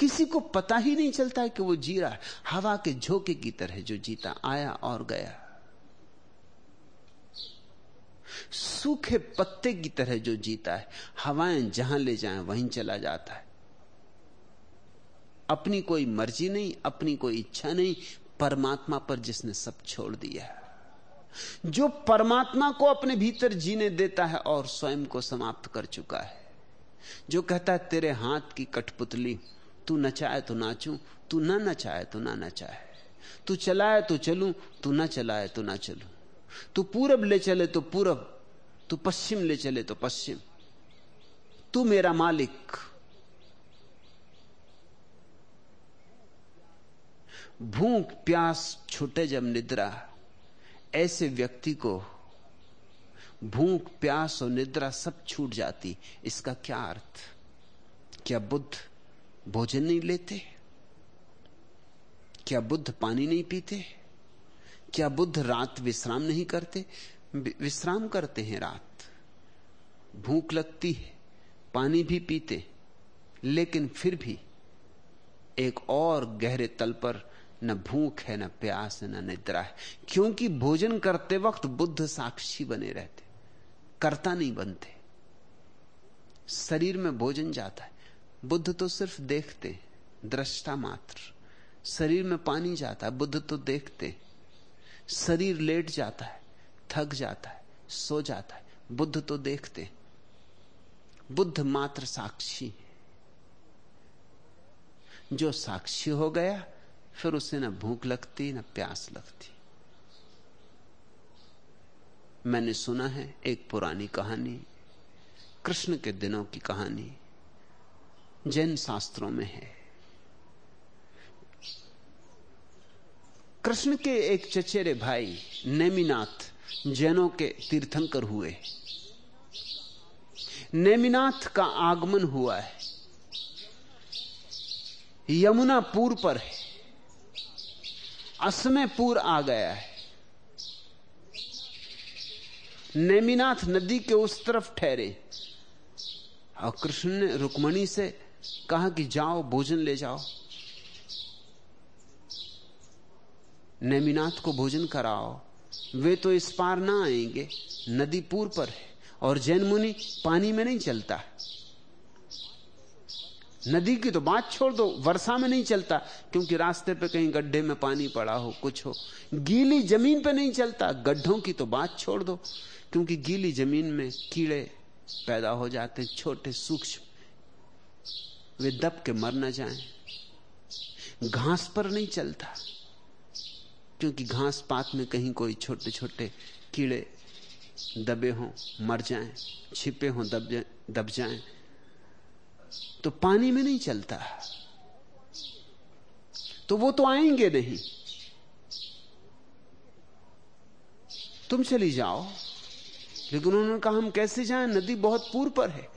B: किसी को पता ही नहीं चलता कि वो जी रहा है। हवा के झोंके की तरह जो जीता, आया और गया। सूखे पत्ते की तरह जो जीता है, हवाएँ जहाँ ले जाएँ, वहीं चला जाता है। अपनी कोई मर्ज़ी नहीं, अपनी कोई इच्छा नहीं, परमात्मा पर जिसने सब छोड़ दिया जो परमात्मा को अपने भीतर जीने देता है और स्वयं को समाप्त कर चुका है। जो कहता है, तेरे हाथ की कठपुतली, तू नचाए तो नाचूं, तू ना नचाए तो ना नचाए तू चलाए तो चलूँ, तू ना चलाए तो ना चलूँ। तू पूरब ले चले तो पूरब, तू पश्चिम ले चले तो पश्चिम। तू मेरा मालिक। भूख, प्यास, छूटे जब निद्रा ऐसे व्यक्ति को भूख, प्यास और निद्रा सब छूट जाती। इसका क्या अर्थ? क्या बुद्ध भोजन नहीं लेते? क्या बुद्ध पानी नहीं पीते? क्या बुद्ध रात विश्राम नहीं करते? विश्राम करते हैं रात। भूख लगती है, पानी भी पीते, लेकिन फिर भी एक और गहरे तल पर न भूख है, न प्यास है, न निद्रा है। क्योंकि भोजन करते वक्त बुद्ध साक्षी बने रहते। कर्ता नहीं बनते। शरीर में भोजन जाता है। बुद्ध तो सिर्फ़ देखते दृष्टा मात्र। शरीर में पानी जाता है, बुद्ध तो देखते शरीर लेट जाता है, थक जाता है, सो जाता है, बुद्ध तो देखते बुद्ध मात्र साक्षी जो साक्षी हो गया फिर उसे न भूख लगती, न प्यास लगती। मैंने सुना है एक पुरानी कहानी, कृष्ण के दिनों की कहानी, जैन शास्त्रों में है। कृष्ण के एक चचेरे भाई नेमिनाथ जैनों के तीर्थंकर हुए। नेमिनाथ का आगमन हुआ है। यमुना पूर पर है। असमय पूर आ गया है। नेमिनाथ नदी के उस तरफ़ ठहरे। और कृष्ण ने रुक्मणी से कहा कि जाओ, भोजन ले जाओ। नेमिनाथ को भोजन कराओ। वे तो इस पार ना आएँगे। नदी पूर पर है। और जैन मुनि पानी में नहीं चलता। नदी की तो बात छोड़ दो, वर्षा में नहीं चलता, क्योंकि रास्ते पे कहीं गड्ढे में पानी पड़ा हो, कुछ हो। गीली ज़मीन पे नहीं चलता, गड्ढों की तो बात छोड़ दो, क्योंकि गीली ज़मीन में कीड़े पैदा हो जाते छोटे सूक्ष्म। वे दब के मर न जाए। घास पर नहीं चलता, क्योंकि घास पात में कहीं कोई छोटे छोटे कीड़े दबे हों, मर जाएँ, छिपे हों, दब जाए, दब जाएँ। तो पानी में नहीं चलता। तो वो तो आएँगे नहीं। तुम चली जाओ। लेकिन उन्होंने कहा, हम कैसे जाएँ? नदी बहुत पूर पर है।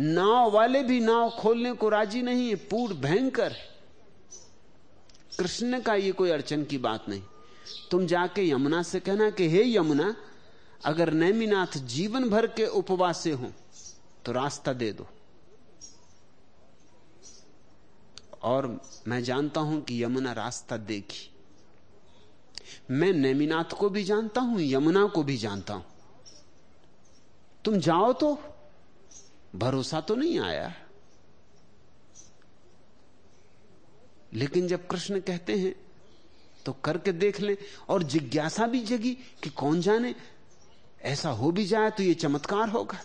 B: नाव वाले भी नाव खोलने को राज़ी नहीं है, पूर भयंकर है। कृष्ण का ये कोई अड़चन की बात नहीं। तुम जाके यमुना से कहना कि, हे यमुना, अगर नैमीनाथ जीवन भर के उपवास हो तो रास्ता दे दो। और मैं जानता हूँ कि यमुना रास्ता देखी। मैं नैमीनाथ को भी जानता हूँ, यमुना को भी जानता हूँ। तुम जाओ तो भरोसा तो नहीं आया लेकिन जब कृष्ण कहते हैं तो करके देख लें और जिज्ञासा भी जगी कि कौन जाने, ऐसा हो भी जाए तो यह चमत्कार होगा।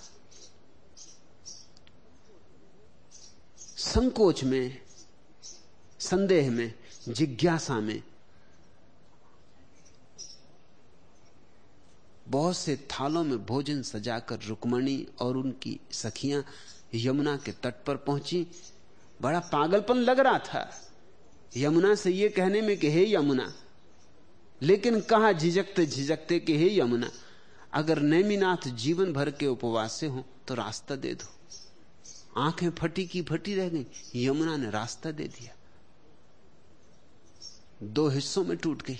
B: संकोच में संदेह में, जिज्ञासा में। बहुत से थालों में भोजन सजाकर रुकमणी और उनकी सखियाँ यमुना के तट पर पहुँची। बड़ा पागलपन लग रहा था यमुना से यह कहने में कि, हे यमुना। लेकिन कहा झिझकते झिझकते कि, हे यमुना, अगर नैमीनाथ जीवन भर के उपवास से हो तो रास्ता दे दो। आँखें फटी की फटी रह गई। यमुना ने रास्ता दे दिया। दो हिस्सों में टूट गई।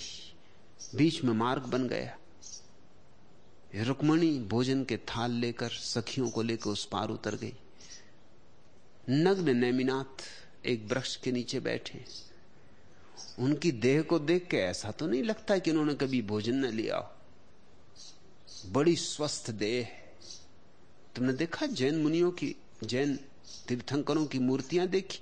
B: बीच में मार्ग बन गया। रुक्मणी भोजन के थाल लेकर सखियों को लेकर उस पार उतर गई। नग्न नैमिनाथ एक वृक्ष के नीचे बैठे। उनकी देह को देख के ऐसा तो नहीं लगता कि उन्होंने कभी भोजन न लिया हो। बड़ी स्वस्थ देह तुमने देखा जैन मुनियों की, जैन तीर्थंकरों की मूर्तियाँ देखी?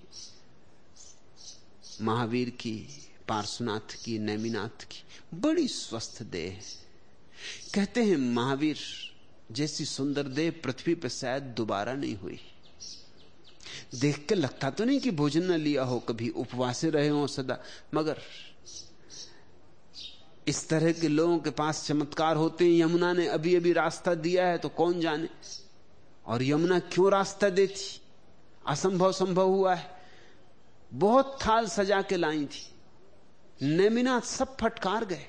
B: महावीर की पार्श्वनाथ की, नैमीनाथ की, बड़ी स्वस्थ देह है। कहते हैं, महावीर, जैसी सुंदर देह पृथ्वी पर शायद दोबारा नहीं हुई। देख के लगता तो नहीं कि भोजन न लिया हो, कभी उपवासे रहे हो सदा, मगर इस तरह के लोगों के पास चमत्कार होते हैं, यमुना ने अभी अभी रास्ता दिया है तो कौन जाने? और यमुना क्यों रास्ता देती? असंभव संभव हुआ है। बहुत थाल सजा के लाई थी। नेमिना सब फटकार गए।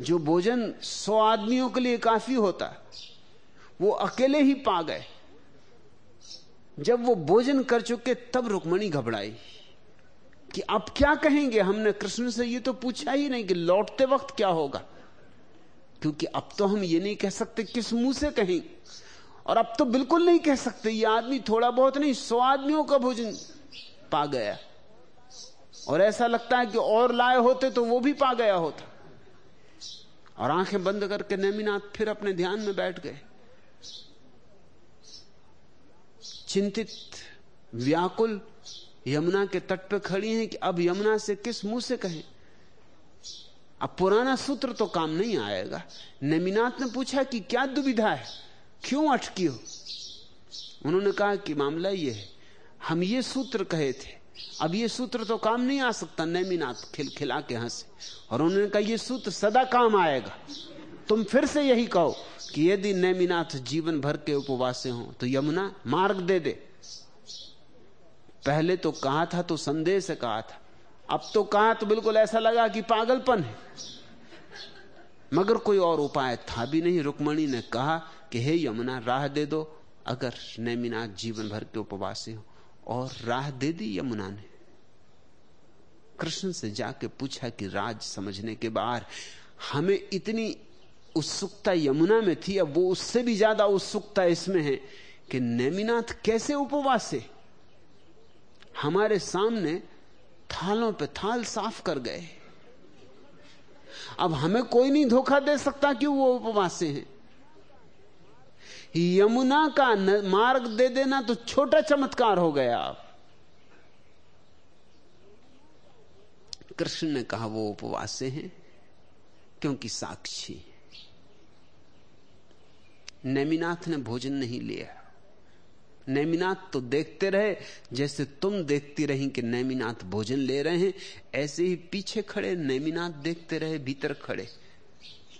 B: जो भोजन सौ आदमियों के लिए काफ़ी होता, वो अकेले ही पा गए। जब वो भोजन कर चुके, तब रुक्मणी घबराई कि अब क्या कहेंगे? हमने कृष्ण से ये तो पूछा ही नहीं कि लौटते वक्त क्या होगा। क्योंकि अब तो हम ये नहीं कह सकते किस मुँह से कहें। और अब तो बिल्कुल नहीं कह सकते, ये आदमी थोड़ा बहुत नहीं, सौ आदमियों का भोजन पा गया। और ऐसा लगता है कि और लाए होते तो वो भी पा गया होता। और आँखें बंद करके नेमिनाथ फिर अपने ध्यान में बैठ गए। चिंतित, व्याकुल यमुना के तट पे खड़ी हैं कि अब यमुना से किस मुँह से कहें? अब पुराना सूत्र तो काम नहीं आएगा। नमीनाथ ने पूछा कि क्या दुविधा है? क्यों अटकी हो? उन्होंने कहा कि मामला यह है हम ये सूत्र कहे थे। अब ये सूत्र तो काम नहीं आ सकता नैमीनाथ खिलखिला के हंसे और उन्होंने कहा, ये सूत्र सदा काम आएगा। तुम फिर से यही कहो कि यदि नैमिनाथ जीवन भर के उपवास हो तो यमुना मार्ग दे दे। पहले तो कहा था तो संदेह से कहा था। अब तो कहा तो बिल्कुल ऐसा लगा कि पागलपन है। मगर कोई और उपाय था भी नहीं। रुक्मणी ने कहा कि, हे यमुना, राह दे दो। अगर नैमिनाथ जीवन भर के उपवासी हो और राह दे दी यमुना ने। कृष्ण से जाके पूछा कि राज समझने के बाहर हमें इतनी उत्सुकता यमुना में थी, अब वो उससे भी ज़्यादा उत्सुकता इसमें है कि नेमिनाथ कैसे उपवास? से हमारे सामने थालों पे थाल साफ़ कर गए। अब हमें कोई नहीं धोखा दे सकता कि वो उपवासे हैं। यमुना का मार्ग दे देना तो छोटा चमत्कार हो गया। कृष्ण ने कहा, वो उपवास हैं, क्योंकि साक्षी नेमिनाथ ने भोजन नहीं लिया। नेमिनाथ तो देखते रहे, जैसे तुम देखती रही कि नेमिनाथ भोजन ले रहे हैं, ऐसे ही पीछे खड़े नेमिनाथ देखते रहे, भीतर खड़े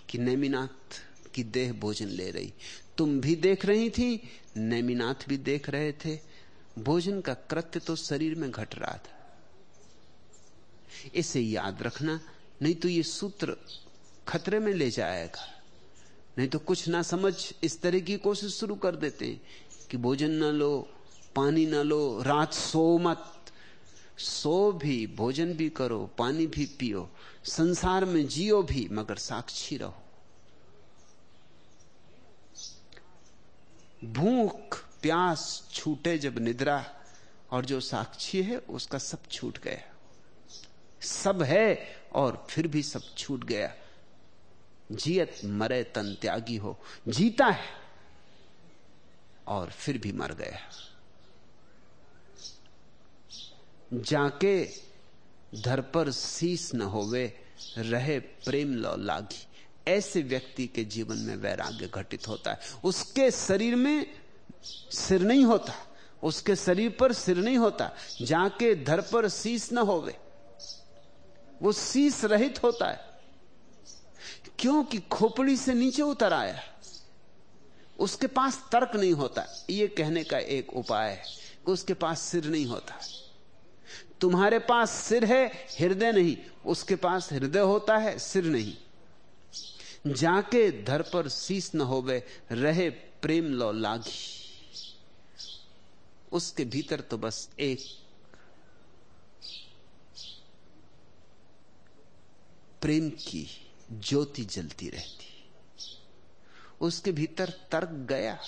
B: कि नेमिनाथ की देह भोजन ले रही। तुम भी देख रही थी, नैमिनाथ भी देख रहे थे। भोजन का कृत्य तो शरीर में घट रहा था। इसे याद रखना, नहीं तो ये सूत्र खतरे में ले जाएगा। नहीं तो कुछ ना समझ इस तरह की कोशिश शुरू कर देते हैं कि भोजन ना लो, पानी ना लो, रात सो मत। सो भी, भोजन भी करो, पानी भी पियो, संसार में जियो भी, मगर साक्षी रहो। भूख, प्यास छूटे जब निद्रा, और जो साक्षी है, उसका सब छूट गया। सब है, और फिर भी सब छूट गया। जियत मरे तन त्यागी हो। जीता है, और फिर भी मर गया। जाके धर पर शीस न होवे, रहे प्रेम लो लागी। ऐसे व्यक्ति के जीवन में वैराग्य घटित होता है। उसके शरीर में सिर नहीं होता। उसके शरीर पर सिर नहीं होता। जाके धर पर शीस न होवे। वो शीस रहित होता है। क्योंकि खोपड़ी से नीचे उतर आया उसके पास तर्क नहीं होता। ये कहने का एक उपाय है कि उसके पास सिर नहीं होता। तुम्हारे पास सिर है, हृदय नहीं। उसके पास हृदय होता है, सिर नहीं। जाके धर पर शीस न होवे, रहे प्रेम लो लागी। उसके भीतर तो बस एक प्रेम की ज्योति जलती रहती। उसके भीतर तर्क गया।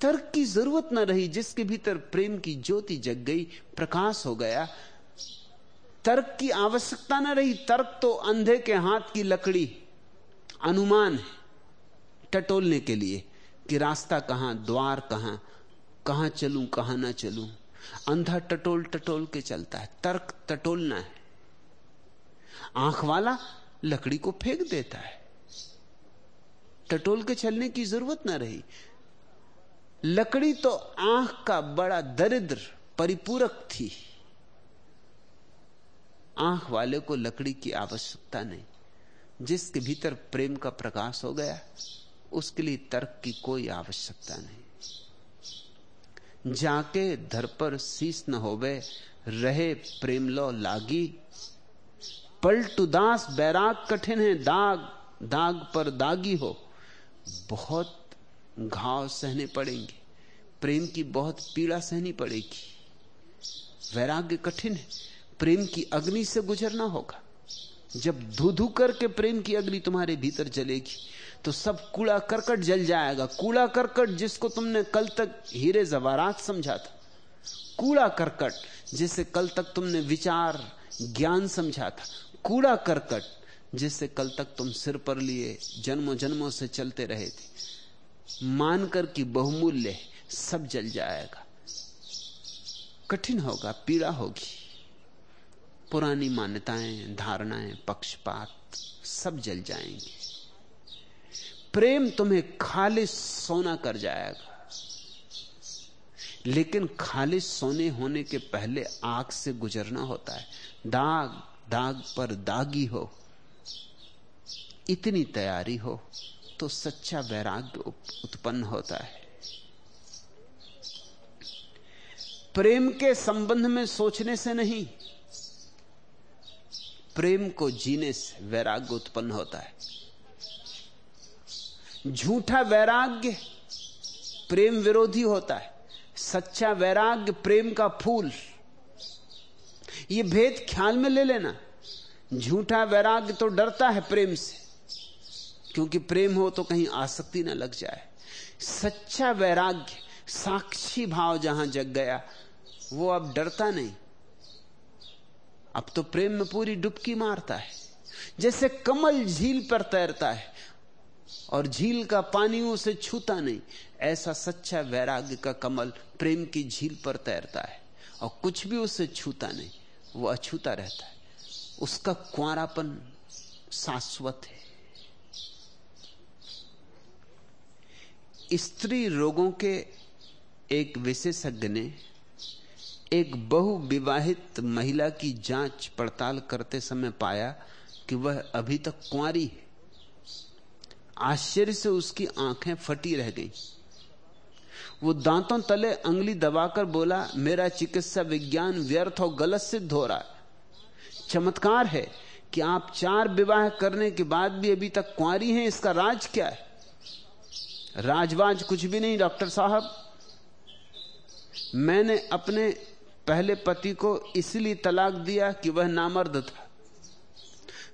B: तर्क की ज़रूरत न रही, जिसके भीतर प्रेम की ज्योति जग गई, प्रकाश हो गया। तर्क की आवश्यकता न रही, तर्क तो अंधे के हाथ की लकड़ी। अनुमान है टटोलने के लिए कि रास्ता कहाँ, द्वार कहाँ कहाँ चलूँ, कहाँ ना चलूँ। अंधा टटोल टटोल के चलता है, तर्क टटोलना है। आँख वाला लकड़ी को फेंक देता है। टटोल के चलने की ज़रूरत ना रही। लकड़ी तो आँख का बड़ा दरिद्र परिपूरक थी। आँख वाले को लकड़ी की आवश्यकता नहीं। जिसके भीतर प्रेम का प्रकाश हो गया, उसके लिए तर्क की कोई आवश्यकता नहीं। जाके धर पर शीस न होवे, रहे प्रेम लो लागी। पलटू दास बैराग कठिन है, दाग दाग पर दागी हो। बहुत घाव सहने पड़ेंगे, प्रेम की बहुत पीड़ा सहनी पड़ेगी। वैराग्य कठिन है, प्रेम की अग्नि से गुजरना होगा। जब धू धू करके प्रेम की अग्नि तुम्हारे भीतर जलेगी तो सब कूड़ा करकट जल जाएगा। कूड़ा करकट जिसको तुमने कल तक हीरे जवारात समझा था, कूड़ा करकट जिसे कल तक तुमने विचार, ज्ञान समझा था, कूड़ा करकट जिसे कल तक तुम सिर पर लिए जन्मों जन्मों से चलते रहे थे, मानकर कि बहुमूल्य सब जल जाएगा। कठिन होगा, पीड़ा होगी। पुरानी मान्यताएँ, धारणाएँ, पक्षपात, सब जल जाएँगे। प्रेम तुम्हें खालिश सोना कर जाएगा। लेकिन खालिश सोने होने के पहले आग से गुजरना होता है। दाग दाग पर दागी हो। इतनी तैयारी हो तो सच्चा वैराग्य उत्पन्न होता है। प्रेम के संबंध में सोचने से नहीं प्रेम को जीने से वैराग्य उत्पन्न होता है। झूठा वैराग्य प्रेम विरोधी होता है। सच्चा वैराग्य प्रेम का फूल। यह भेद ख्याल में ले लेना। झूठा वैराग्य तो डरता है प्रेम से। क्योंकि प्रेम हो तो कहीं आसक्ति ना लग जाए। सच्चा वैराग्य, साक्षी भाव जहाँ जग गया, वो अब डरता नहीं। अब तो प्रेम में पूरी डुबकी मारता है। जैसे कमल झील पर तैरता है और झील का पानी उसे छूता नहीं। ऐसा सच्चा वैराग्य का कमल प्रेम की झील पर तैरता है और कुछ भी उसे छूता नहीं, वो अछूता रहता है। उसका कुआरापन शाश्वत है। स्त्री रोगों के एक विशेषज्ञ ने एक बहु विवाहित महिला की जाँच पड़ताल करते समय पाया कि वह अभी तक कुंवारी है। आश्चर्य से उसकी आँखें फटी रह गईं। वो दांतों तले अंगली दबाकर बोला, मेरा चिकित्सा विज्ञान व्यर्थ और गलत सिद्ध हो रहा है। चमत्कार है कि आप चार विवाह करने के बाद भी अभी तक कुंवारी हैं, इसका राज क्या है? राजवाज कुछ भी नहीं, डॉक्टर साहब। मैंने अपने पहले पति को इसलिए तलाक दिया कि वह नामर्द था।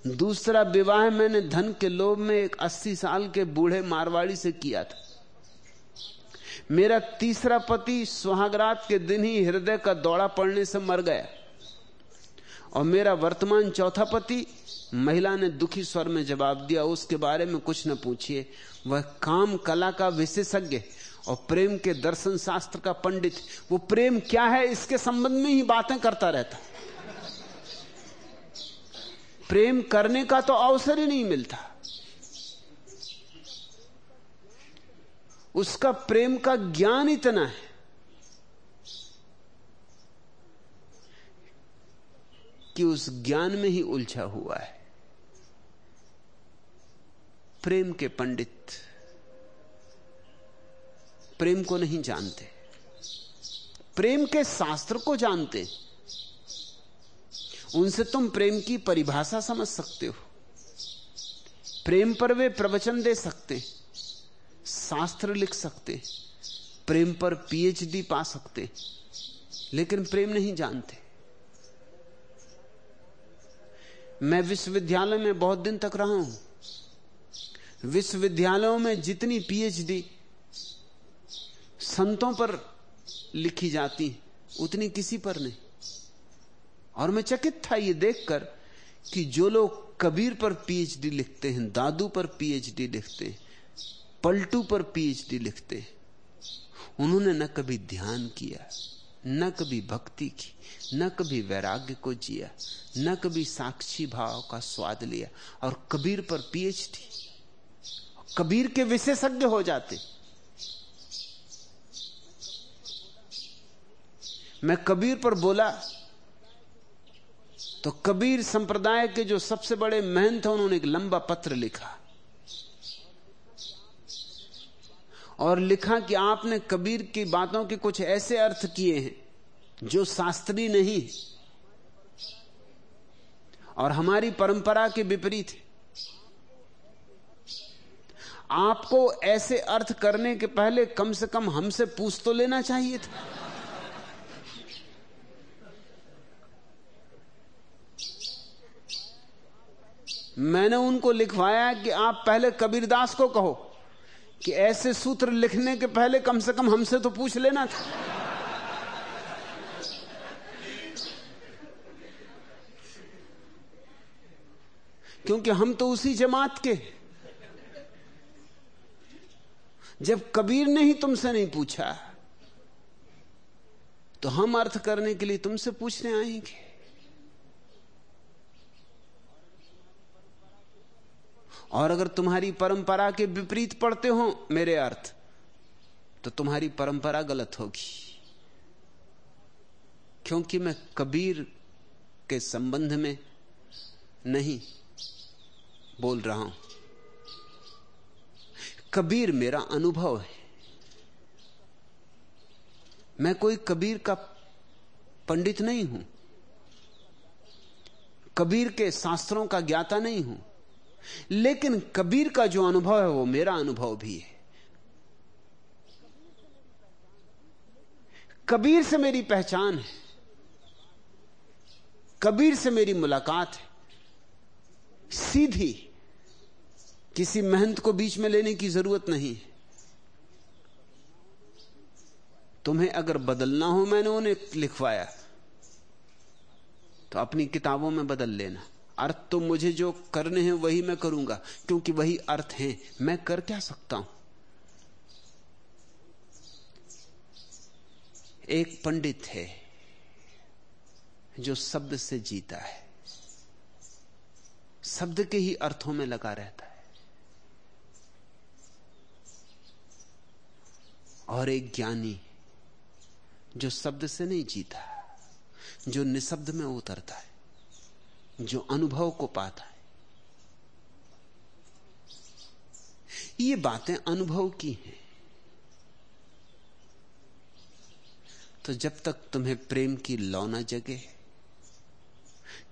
B: दूसरा, विवाह मैंने धन के लोभ में एक अस्सी साल के बूढ़े मारवाड़ी से किया था। मेरा तीसरा पति सुहागरात के दिन ही हृदय का दौड़ा पड़ने से मर गया। और मेरा वर्तमान चौथा पति महिला ने दुखी स्वर में जवाब दिया। उसके बारे में कुछ न पूछिए। वह काम, कला का विशेषज्ञ और प्रेम के दर्शन शास्त्र का पंडित, वो प्रेम क्या है इसके संबंध में ही बातें करता रहता। प्रेम करने का तो अवसर ही नहीं मिलता। उसका प्रेम का ज्ञान इतना है। कि उस ज्ञान में ही उलझा हुआ है। प्रेम के पंडित प्रेम को नहीं जानते। प्रेम के शास्त्र को जानते। उनसे तुम प्रेम की परिभाषा समझ सकते हो। प्रेम पर वे प्रवचन दे सकते, शास्त्र लिख सकते, प्रेम पर पीएचडी पा सकते, लेकिन प्रेम नहीं जानते। मैं विश्वविद्यालय में बहुत दिन तक रहा हूँ। विश्वविद्यालयों में जितनी पीएचडी संतों पर लिखी जाती उतनी किसी पर नहीं। और मैं चकित था ये देखकर कि जो लोग कबीर पर पीएचडी लिखते हैं, दादू पर पीएचडी लिखते हैं, पलटू पर पीएचडी लिखते हैं, उन्होंने न कभी ध्यान किया, न कभी भक्ति की, न कभी वैराग्य को जिया, न कभी साक्षी भाव का स्वाद लिया। और कबीर पर पीएचडी कबीर के विशेषज्ञ हो जाते। मैं कबीर पर बोला तो कबीर संप्रदाय के जो सबसे बड़े महंत थे उन्होंने एक लंबा पत्र लिखा। और लिखा कि आपने कबीर की बातों के कुछ ऐसे अर्थ किए हैं, जो शास्त्रीय नहीं, और हमारी परंपरा के विपरीत है। आपको ऐसे अर्थ करने के पहले कम से कम हमसे पूछ तो लेना चाहिए था। मैंने उनको लिखवाया कि आप पहले कबीरदास को कहो कि ऐसे सूत्र लिखने के पहले कम से कम हमसे तो पूछ लेना था। क्योंकि हम तो उसी जमात के जब कबीर ने ही तुमसे नहीं पूछा तो हम अर्थ करने के लिए तुमसे पूछने आएँगे। और अगर तुम्हारी परंपरा के विपरीत पढ़ते हो, मेरे अर्थ तो तुम्हारी परंपरा गलत होगी। क्योंकि मैं कबीर के संबंध में नहीं बोल रहा हूँ। कबीर मेरा अनुभव है। मैं कोई कबीर का पंडित नहीं हूँ। कबीर के शास्त्रों का ज्ञाता नहीं हूँ। लेकिन कबीर का जो अनुभव है वो मेरा अनुभव भी है। कबीर से मेरी पहचान है। कबीर से मेरी मुलाकात है। सीधी किसी मेहनत को बीच में लेने की ज़रूरत नहीं तुम्हें अगर बदलना हो, मैंने उन्हें लिखवाया तो अपनी किताबों में बदल लेना। अर्थ तो मुझे जो करने हैं वही मैं करूँगा, क्योंकि वही अर्थ हैं। मैं कर क्या सकता हूँ? एक पंडित है जो शब्द से जीता है। शब्द के ही अर्थों में लगा रहता है। और एक ज्ञानी जो शब्द से नहीं जीता, जो निशब्द में उतरता है। जो अनुभव को पाता है। ये बातें अनुभव की हैं। तो जब तक तुम्हें प्रेम की लौ लौना जगे,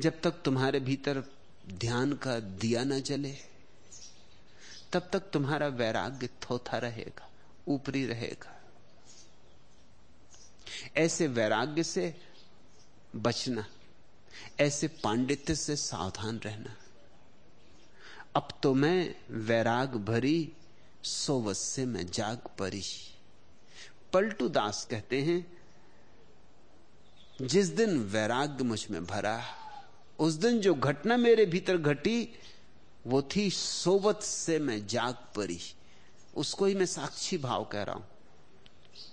B: जब तक तुम्हारे भीतर ध्यान का दिया न जले, तब तक तुम्हारा वैराग्य थोथा रहेगा, ऊपरी रहेगा। ऐसे वैराग्य से बचना ऐसे पांडित्य से सावधान रहना। अब तो मैं वैराग भरी सोवस से मैं जाग परी पलटू दास कहते हैं, जिस दिन वैराग्य मुझमें भरा, उस दिन जो घटना मेरे भीतर घटी, वो थी सोवत से मैं जाग परी उसको ही मैं साक्षी भाव कह रहा हूँ।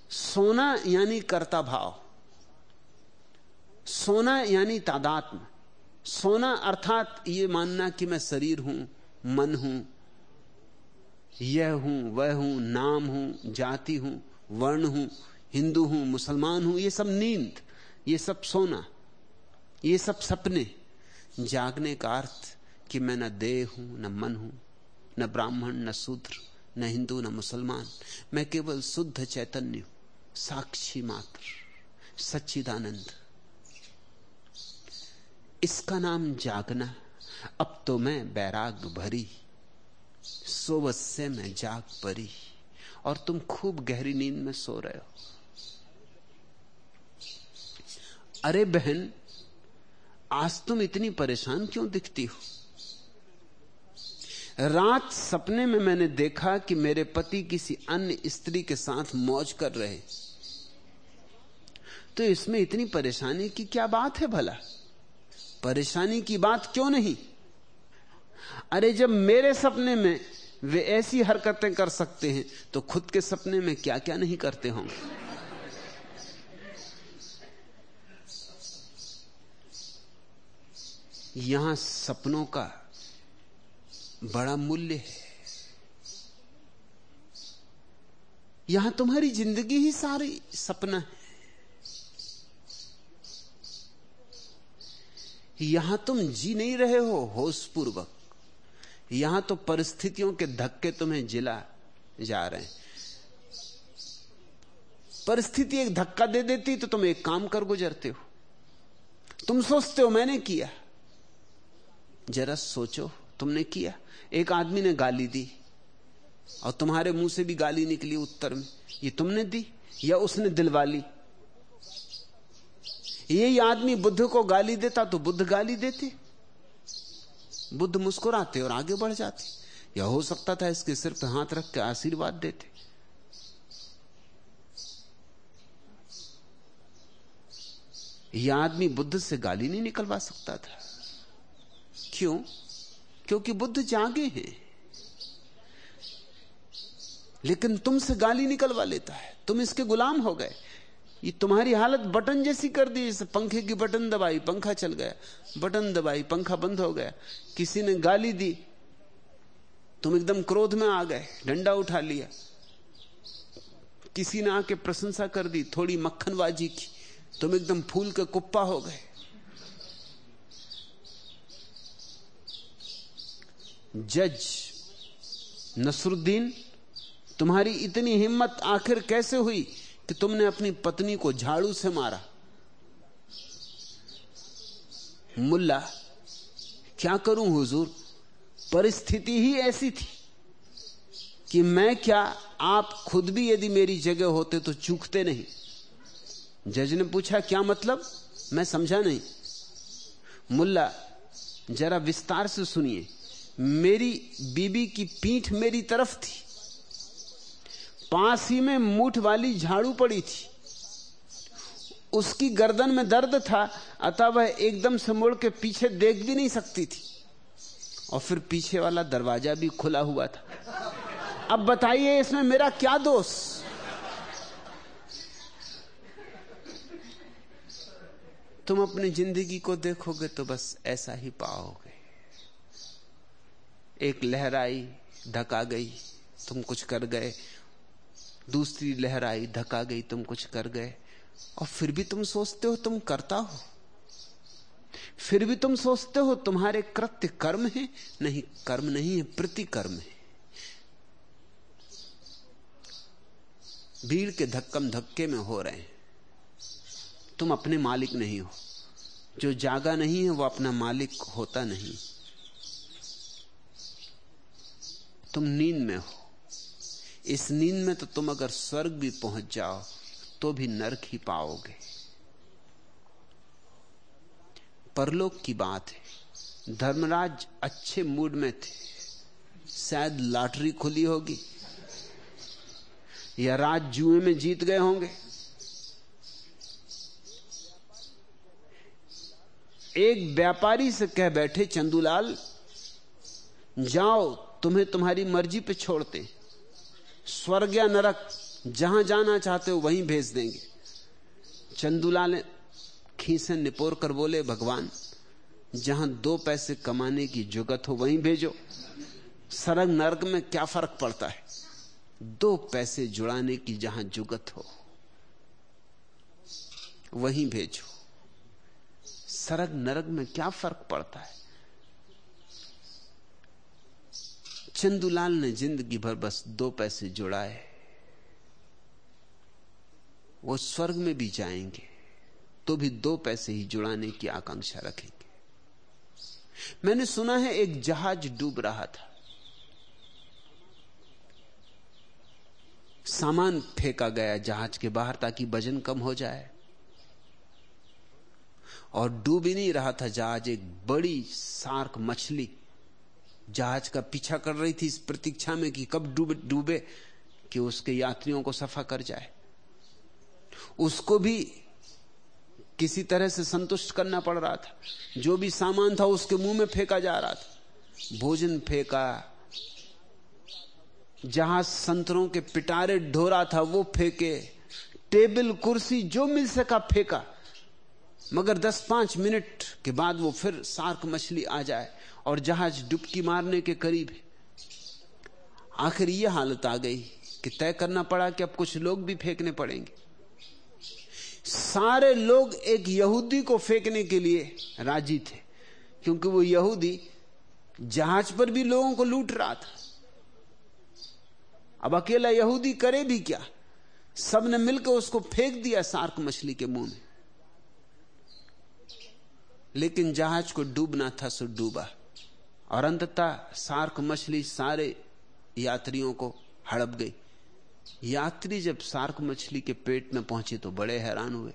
B: सोना यानी कर्ता भाव। सोना यानी तादात्म सोना अर्थात ये मानना कि मैं शरीर हूँ, मन हूँ, यह हूँ, वह हूँ, नाम हूँ, जाति हूँ, वर्ण हूँ, हिंदू हूँ, मुसलमान हूँ, ये सब नींद, ये सब सोना, ये सब सपने। जागने का अर्थ कि मैं न देह हूँ, न मन हूँ, न ब्राह्मण, न शूद्र, न हिंदू, न मुसलमान। मैं केवल शुद्ध चैतन्य हूँ, साक्षी मात्र, सच्चिदानंद। इसका नाम जागना। अब तो मैं बैराग भरी सोवत से मैं जाग परी, और तुम खूब गहरी नींद में सो रहे हो। अरे बहन, आज तुम इतनी परेशान क्यों दिखती हो? रात सपने में मैंने देखा कि मेरे पति किसी अन्य स्त्री के साथ मौज कर रहे। तो इसमें इतनी परेशानी की क्या बात है भला? परेशानी की बात क्यों नहीं? अरे जब मेरे सपने में वे ऐसी हरकतें कर सकते हैं तो खुद के सपने में क्या क्या नहीं करते होंगे? यहाँ सपनों का बड़ा मूल्य है। यहाँ तुम्हारी ज़िंदगी ही सारी सपना है। यहाँ तुम जी नहीं रहे हो होश पूर्वक यहाँ तो परिस्थितियों के धक्के तुम्हें जिला जा रहे हैं। परिस्थिति एक धक्का दे देती तो तुम एक काम कर गुजरते हो। तुम सोचते हो, मैंने किया। जरा सोचो, तुमने किया। एक आदमी ने गाली दी, और तुम्हारे मुँह से भी गाली निकली उत्तर में। ये तुमने दी, या उसने दिलवा ली? यही आदमी बुद्ध को गाली देता तो बुद्ध गाली देते। बुद्ध मुस्कुराते और आगे बढ़ जाते। या हो सकता था इसके सिर पर हाथ रख के आशीर्वाद देते। यह आदमी बुद्ध से गाली नहीं निकलवा सकता था। क्यों? क्योंकि बुद्ध जागे हैं। लेकिन तुमसे गाली निकलवा लेता है। तुम इसके गुलाम हो गए। ये तुम्हारी हालत बटन जैसी कर दी जैसे पंखे की बटन दबाई, पंखा चल गया, बटन दबाई, पंखा बंद हो गया। किसी ने गाली दी, तुम एकदम क्रोध में आ गए, डंडा उठा लिया। किसी ने आके प्रशंसा कर दी, थोड़ी मक्खनबाजी की, तुम एकदम फूल के कुप्पा हो गए। जज नसरुद्दीन, तुम्हारी इतनी हिम्मत आखिर कैसे हुई? कि तुमने अपनी पत्नी को झाड़ू से मारा। मुल्ला, क्या करूँ हुजूर? परिस्थिति ही ऐसी थी कि मैं क्या आप खुद भी यदि मेरी जगह होते तो चूकते नहीं? जज ने पूछा, क्या मतलब? मैं समझा नहीं। मुल्ला, जरा विस्तार से सुनिए। मेरी बीबी की पीठ मेरी तरफ़ थी। पास ही में मूठ वाली झाड़ू पड़ी थी। उसकी गर्दन में दर्द था, अतः वह एकदम से मुड़ के पीछे देख भी नहीं सकती थी। और फिर पीछे वाला दरवाज़ा भी खुला हुआ था। अब बताइए, इसमें मेरा क्या दोष? तुम अपनी ज़िंदगी को देखोगे तो बस ऐसा ही पाओगे। एक लहराई ढका गई, तुम कुछ कर गए दूसरी लहर आई धका गई, तुम कुछ कर गए। और फिर भी तुम सोचते हो तुम करता हो। फिर भी तुम सोचते हो तुम्हारे कृत्य कर्म है, नहीं, कर्म नहीं है, प्रतिकर्म है। भीड़ के धक्कम धक्के में हो रहे हैं। तुम अपने मालिक नहीं हो। जो जागा नहीं है, वो अपना मालिक होता नहीं। तुम नींद में हो। इस नींद में तो तुम अगर स्वर्ग भी पहुँच जाओ तो भी नरक ही पाओगे। परलोक की बात है। धर्मराज अच्छे मूड में थे। शायद लॉटरी खुली होगी, या राज जुए में जीत गए होंगे। एक व्यापारी से कह बैठे, चंदूलाल, जाओ, तुम्हें तुम्हारी मर्ज़ी पे छोड़ते स्वर्ग या नरक, जहाँ जाना चाहते हो वहीं भेज देंगे। चंदूलाल खीसे निपोर कर बोले, भगवान, जहाँ दो पैसे कमाने की जुगत हो वहीं भेजो। सरग नरक में क्या फ़र्क पड़ता है? दो पैसे जुड़ाने की जहाँ जुगत हो, वहीं भेजो। सरग नरक में क्या फ़र्क पड़ता है? चंदूलाल ने ज़िंदगी भर बस दो पैसे जुड़ाए। वो स्वर्ग में भी जाएँगे तो भी दो पैसे ही जुड़ाने की आकांक्षा रखेंगे। मैंने सुना है एक जहाज़ डूब रहा था। सामान फेंका गया जहाज़ के बाहर ताकि वज़न कम हो जाए। और डूब ही नहीं रहा था जहाज़ एक बड़ी सार्क मछली जहाज़ का पीछा कर रही थी इस प्रतीक्षा में कि कब डूबे डूबे कि उसके यात्रियों को सफ़ा कर जाए। उसको भी किसी तरह से संतुष्ट करना पड़ रहा था। जो भी सामान था उसके मुँह में फेंका जा रहा था। भोजन फेंका जहाँ संतरों के पिटारे ढोरा था, वो फेंके, टेबल, कुर्सी, जो मिल सका फेंका। मगर 10-5 मिनट के बाद वो फिर सार्क मछली आ जाए। और जहाज़ डुबकी मारने के करीब है। आखिर यह हालत आ गई कि तय करना पड़ा कि अब कुछ लोग भी फेंकने पड़ेंगे। सारे लोग एक यहूदी को फेंकने के लिए राज़ी थे, क्योंकि वो यहूदी जहाज़ पर भी लोगों को लूट रहा था। अब अकेला यहूदी करे भी क्या? सबने मिलकर उसको फेंक दिया सार्क मछली के मुँह में। लेकिन जहाज़ को डूबना था, सो डूबा। और अंततः सार्क मछली सारे यात्रियों को हड़प गई। यात्री जब सार्क मछली के पेट में पहुँचे तो बड़े हैरान हुए।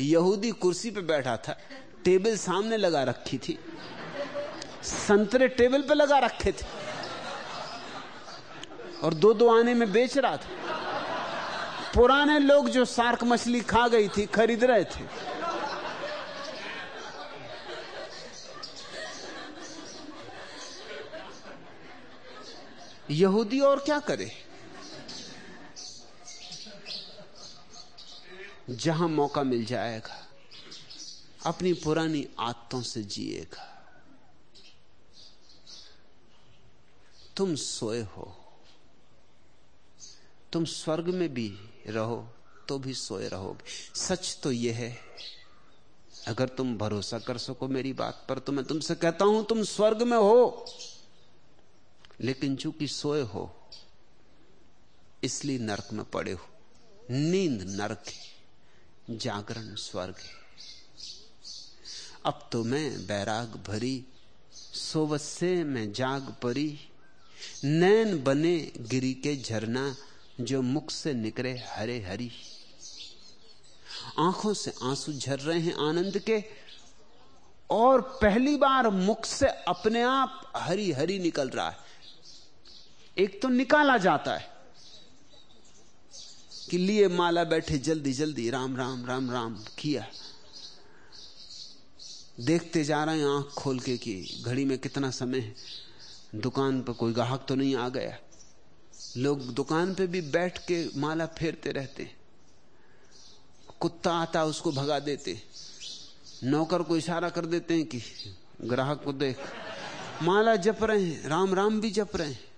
B: यहूदी कुर्सी पर बैठा था, टेबल सामने लगा रखी थी। संतरे टेबल पे लगा रखे थे। और दो दो आने में बेच रहा था। पुराने लोग जो सार्क मछली खा गई थी, खरीद रहे थे। यहूदी और क्या करे? जहाँ मौका मिल जाएगा, अपनी पुरानी आदतों से जिएगा। तुम सोए हो। तुम स्वर्ग में भी रहो तो भी सोए रहोगे। सच तो यह है, अगर तुम भरोसा कर सको मेरी बात पर तो मैं तुमसे कहता हूँ, तुम स्वर्ग में हो। लेकिन चूँकि सोए हो, इसलिए नरक में पड़े हो। नींद नरक है, जागरण स्वर्ग है। अब तो मैं बैराग भरी सोवत से मैं जाग परी नैन बने गिरी के झरना जो मुख से निकले हरे हरी आँखों से आँसू झर रहे हैं आनंद के, और पहली बार मुख से अपने आप हरी हरी निकल रहा है। एक तो निकाला जाता है कि लिए माला बैठे जल्दी जल्दी, राम राम राम राम, किया। देखते जा रहे हैं आँख खोल के कि घड़ी में कितना समय है। दुकान पर कोई ग्राहक तो नहीं आ गया। लोग दुकान पे भी बैठ के माला फेरते रहते कुत्ता आता उसको भगा देते नौकर को इशारा कर देते हैं कि, ग्राहक को देख। माला जप रहे हैं, राम राम भी जप रहे हैं।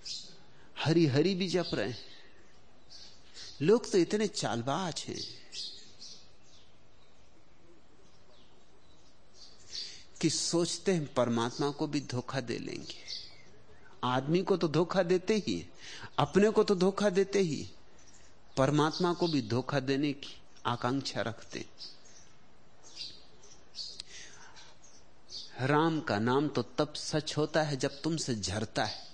B: हरी हरी भी जप रहे हैं। लोग तो इतने चालबाज हैं। कि सोचते हैं परमात्मा को भी धोखा दे लेंगे। आदमी को तो धोखा देते ही अपने को तो धोखा देते ही परमात्मा को भी धोखा देने की आकांक्षा रखते राम का नाम तो तब सच होता है जब तुमसे झरता है।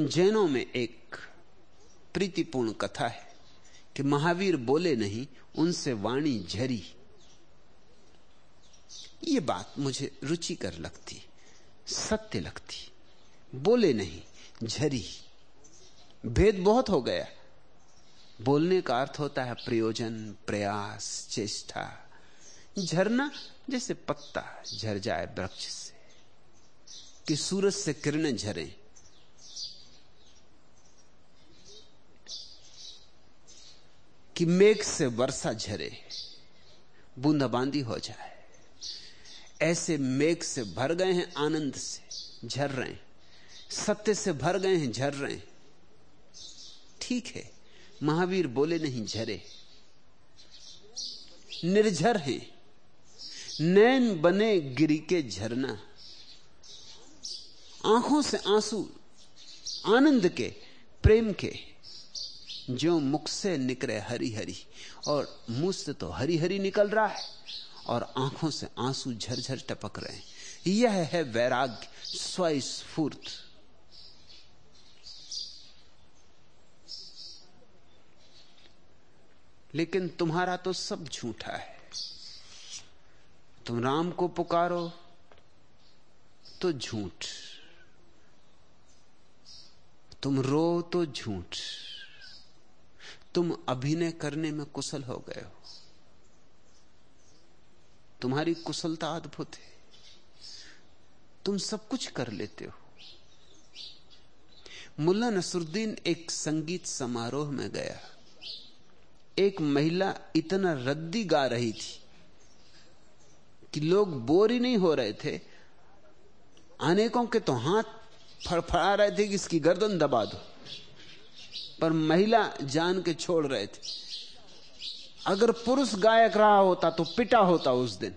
B: जैनों में एक प्रीतिपूर्ण कथा है कि महावीर बोले नहीं, उनसे वाणी झरी। ये बात मुझे रुचिकर लगती, सत्य लगती। बोले नहीं, झरी। भेद बहुत हो गया। बोलने का अर्थ होता है प्रयोजन, प्रयास, चेष्टा। झरना जैसे पत्ता झर जाए वृक्ष से, कि सूरज से किरणें झरे। कि मेघ से वर्षा झरे, बूंदाबांदी हो जाए। ऐसे मेघ से भर गए हैं, आनंद से झर रहे हैं, सत्य से भर गए हैं, झर रहे हैं। ठीक है, महावीर बोले नहीं झरे। निर्झर हैं। नैन बने गिरी के झरना। आँखों से आँसू आनंद के, प्रेम के। जो मुख से निकले हरी हरी और मुँह से तो हरी हरी निकल रहा है, और आँखों से आँसू झरझर टपक रहे हैं। यह है वैराग्य, स्वस्फूर्त। लेकिन तुम्हारा तो सब झूठा है। तुम राम को पुकारो तो झूठ। तुम रो तो झूठ। तुम अभिनय करने में कुशल हो गए हो। तुम्हारी कुशलता अद्भुत है। तुम सब कुछ कर लेते हो। मुल्ला नसरुद्दीन एक संगीत समारोह में गया। एक महिला इतना रद्दी गा रही थी कि लोग बोर ही नहीं हो रहे थे। अनेकों के तो हाथ फड़फड़ा रहे थे कि इसकी गर्दन दबा दो। पर महिला जान के छोड़ रहे थे। अगर पुरुष गायक रहा होता तो पिटा होता उस दिन।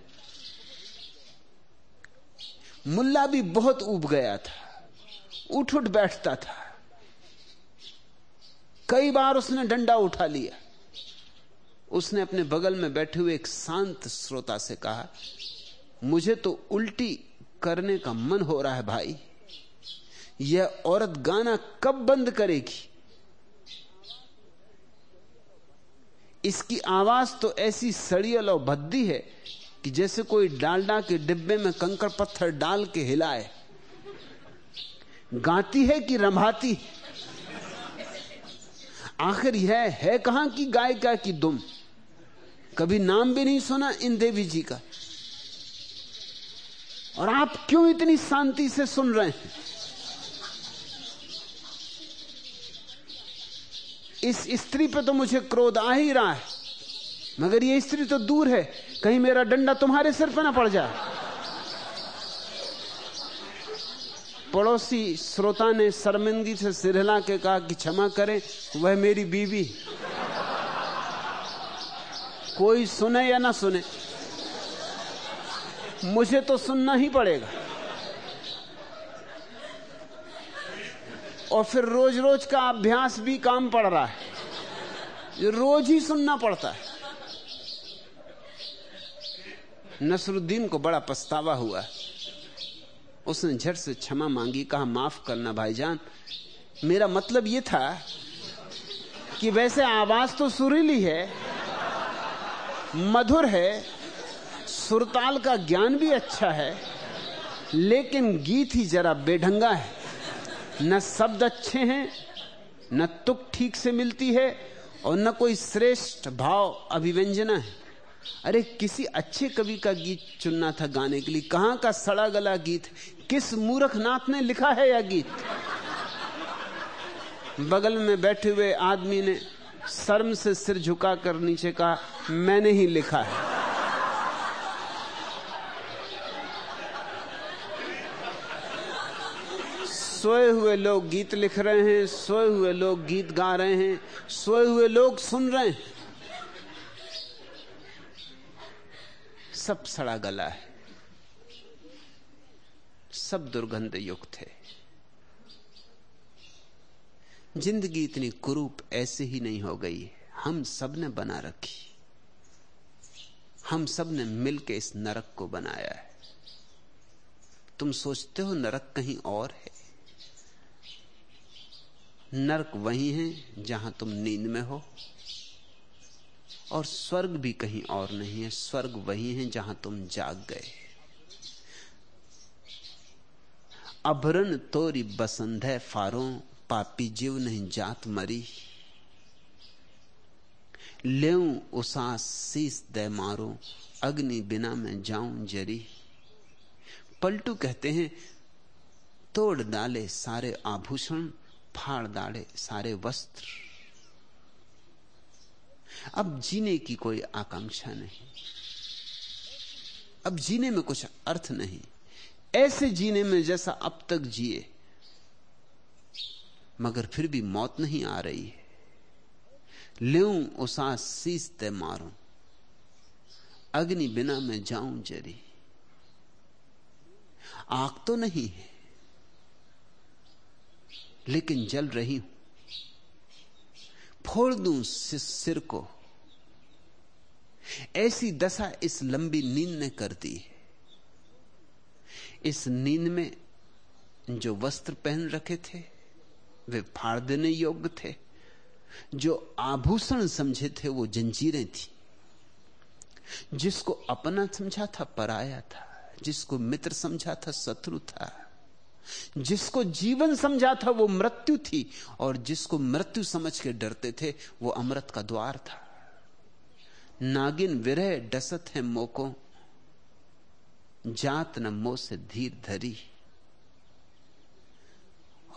B: मुल्ला भी बहुत उब गया था। उठ उठ बैठता था। कई बार उसने डंडा उठा लिया। उसने अपने बगल में बैठे हुए एक शांत श्रोता से कहा, मुझे तो उल्टी करने का मन हो रहा है भाई। यह औरत गाना कब बंद करेगी? इसकी आवाज़ तो ऐसी सड़ियल और भद्दी है कि जैसे कोई डालडा के डिब्बे में कंकड़ पत्थर डाल के हिलाए। गाती है कि रंभाती? आखिर यह है कहाँ की गायिका की दुम? कभी नाम भी नहीं सुना इन देवी जी का। और आप क्यों इतनी शांति से सुन रहे हैं? इस स्त्री पे तो मुझे क्रोध आ ही रहा है। मगर ये स्त्री तो दूर है। कहीं मेरा डंडा तुम्हारे सिर पर ना पड़ जाए। पड़ोसी श्रोता ने शर्मिंदगी से सिरहला के कहा कि क्षमा करें, वह मेरी बीवी। कोई सुने या ना सुने, मुझे तो सुनना ही पड़ेगा। और फिर रोज रोज का अभ्यास भी काम पड़ रहा है। रोज ही सुनना पड़ता है। नसरुद्दीन को बड़ा पछतावा हुआ। उसने झट से क्षमा मांगी, कहा, माफ़ करना भाईजान। मेरा मतलब यह था कि वैसे आवाज़ तो सुरीली है, मधुर है, सुरताल का ज्ञान भी अच्छा है, लेकिन गीत ही जरा बेढंगा है। न शब्द अच्छे हैं, न तुक ठीक से मिलती है, और न कोई श्रेष्ठ भाव अभिव्यंजना है। अरे, किसी अच्छे कवि का गीत चुनना था गाने के लिए। कहाँ का सड़ा गला गीत? किस मूर्खनाथ ने लिखा है यह गीत? बगल में बैठे हुए आदमी ने शर्म से सिर झुकाकर नीचे कहा, मैंने ही लिखा है। सोए हुए लोग गीत लिख रहे हैं, सोए हुए लोग गीत गा रहे हैं, सोए हुए लोग सुन रहे हैं। सब सड़ा गला है। सब दुर्गंध युक्त है। ज़िंदगी इतनी कुरूप ऐसे ही नहीं हो गई। हम सबने बना रखी। हम सबने मिलकर इस नरक को बनाया है। तुम सोचते हो नरक कहीं और है? नरक वही है जहाँ तुम नींद में हो। और स्वर्ग भी कहीं और नहीं है, स्वर्ग वही है जहाँ तुम जाग गए। अभरन तोरी बसंध है फारों, पापी जीव नहीं जात मरी। ले उसास दे मारो, अग्नि बिना मैं जाऊँ जरी। पलटू कहते हैं, तोड़ डाले सारे आभूषण फाड़ डाले सारे वस्त्र। अब जीने की कोई आकांक्षा नहीं। अब जीने में कुछ अर्थ नहीं। ऐसे जीने में जैसा अब तक जिए, मगर फिर भी मौत नहीं आ रही है। लेऊ, उसा शीस ते मारूं। अग्नि बिना मैं जाऊँ जरी। आग तो नहीं है। लेकिन जल रही हूँ। फोड़ दूँ सिर को। ऐसी दशा इस लंबी नींद ने कर दी है। इस नींद में जो वस्त्र पहन रखे थे, वे फाड़ देने योग्य थे। जो आभूषण समझे थे, वो जंजीरें थी। जिसको अपना समझा था, पराया था। जिसको मित्र समझा था, शत्रु था। जिसको जीवन समझा था वो मृत्यु थी, और जिसको मृत्यु समझ के डरते थे वो अमृत का द्वार था। नागिन विरह डसत है मोको, जात न मो से धीर धरी।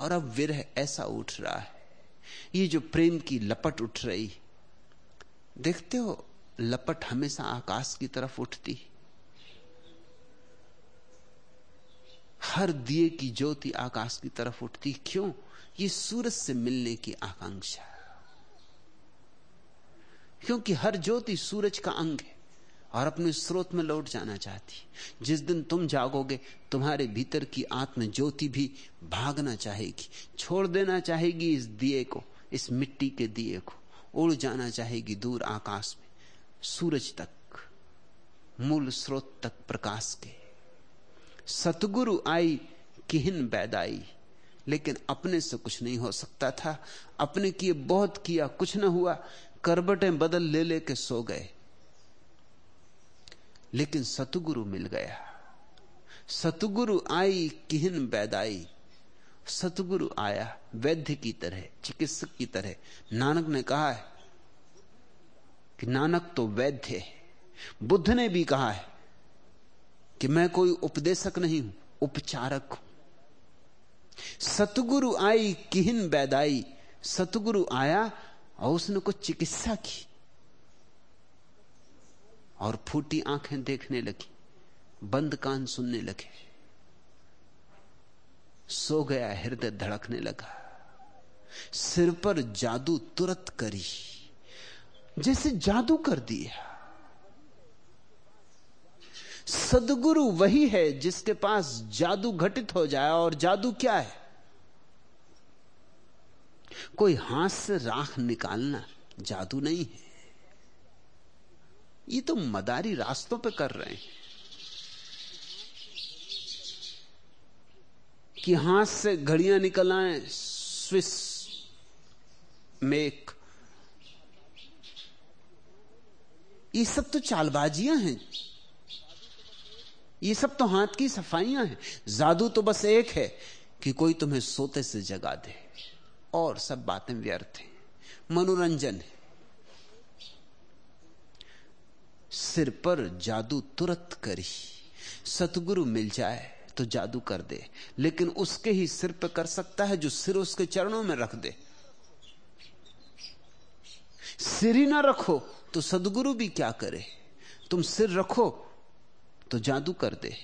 B: और अब विरह ऐसा उठ रहा है, ये जो प्रेम की लपट उठ रही। देखते हो, लपट हमेशा आकाश की तरफ़ उठती। हर दिए की ज्योति आकाश की तरफ़ उठती क्यों? ये सूरज से मिलने की आकांक्षा। क्योंकि हर ज्योति सूरज का अंग है और अपने स्रोत में लौट जाना चाहती जिस दिन तुम जागोगे, तुम्हारे भीतर की आत्म ज्योति भी भागना चाहेगी। छोड़ देना चाहेगी इस दिए को, इस मिट्टी के दिए को। उड़ जाना चाहेगी दूर आकाश में। सूरज तक, मूल स्रोत तक प्रकाश के। सतगुरु आई, किहिन बैदाई। लेकिन अपने से कुछ नहीं हो सकता था। अपने किए बहुत किया, कुछ न हुआ। करबटें बदल ले लेके सो गए। लेकिन सतगुरु मिल गया। सतगुरु आई, किहिन बैदाई। सतगुरु आया, वैद्य की तरह, चिकित्सक की तरह। नानक ने कहा है कि नानक तो वैद्य है। बुद्ध ने भी कहा है कि मैं कोई उपदेशक नहीं हूँ, उपचारक हूँ। सतगुरु आई, किहिन बैदाई। सतगुरु आया और उसने कुछ चिकित्सा की और फूटी आँखें देखने लगी, बंद कान सुनने लगे। सो गया, हृदय धड़कने लगा। सिर पर जादू तुरंत करी। जैसे जादू कर दिया। सदगुरु वही है जिसके पास जादू घटित हो जाए और जादू क्या है? कोई हाथ से राख निकालना जादू नहीं है। ये तो मदारी रास्तों पे कर रहे हैं कि हाथ से घड़ियाँ निकल आए स्विस, मेक। ये सब तो चालबाजियाँ हैं। ये सब तो हाथ की सफाइयाँ हैं। जादू तो बस एक है कि कोई तुम्हें सोते से जगा दे। और सब बातें व्यर्थ हैं। मनोरंजन है। सिर पर जादू तुरंत करी सतगुरु मिल जाए तो जादू कर दे। लेकिन उसके ही सिर पर कर सकता है जो सिर उसके चरणों में रख दे। सिर ही ना रखो तो सदगुरु भी क्या करे? तुम सिर रखो तो जादू कर दे।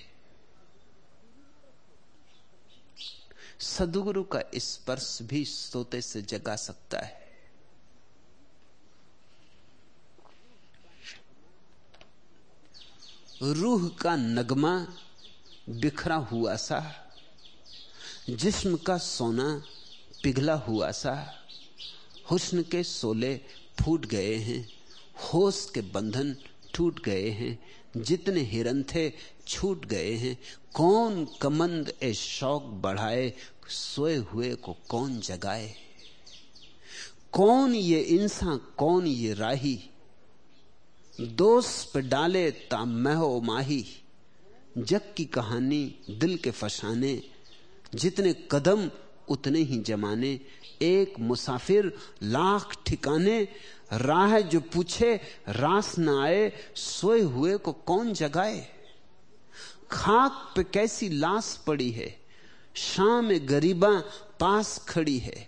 B: सदगुरु का स्पर्श भी सोते से जगा सकता है। रूह का नगमा बिखरा हुआ सा, जिस्म का सोना पिघला हुआ सा, हुस्न के सोले फूट गए हैं, होश के बंधन टूट गए हैं जितने हिरन थे, छूट गए हैं। कौन कमंद ए शौक बढ़ाए, सोए हुए को कौन जगाए? कौन ये इंसान कौन ये राही? दोस्त पे डाले ता महो माही। जग की कहानी दिल के फसाने। जितने कदम उतने ही जमाने। एक मुसाफिर लाख ठिकाने राह जो पूछे, रास न आए, सोए हुए को कौन जगाए? खाक पे कैसी लाश पड़ी है? शाम गरीबा पास खड़ी है।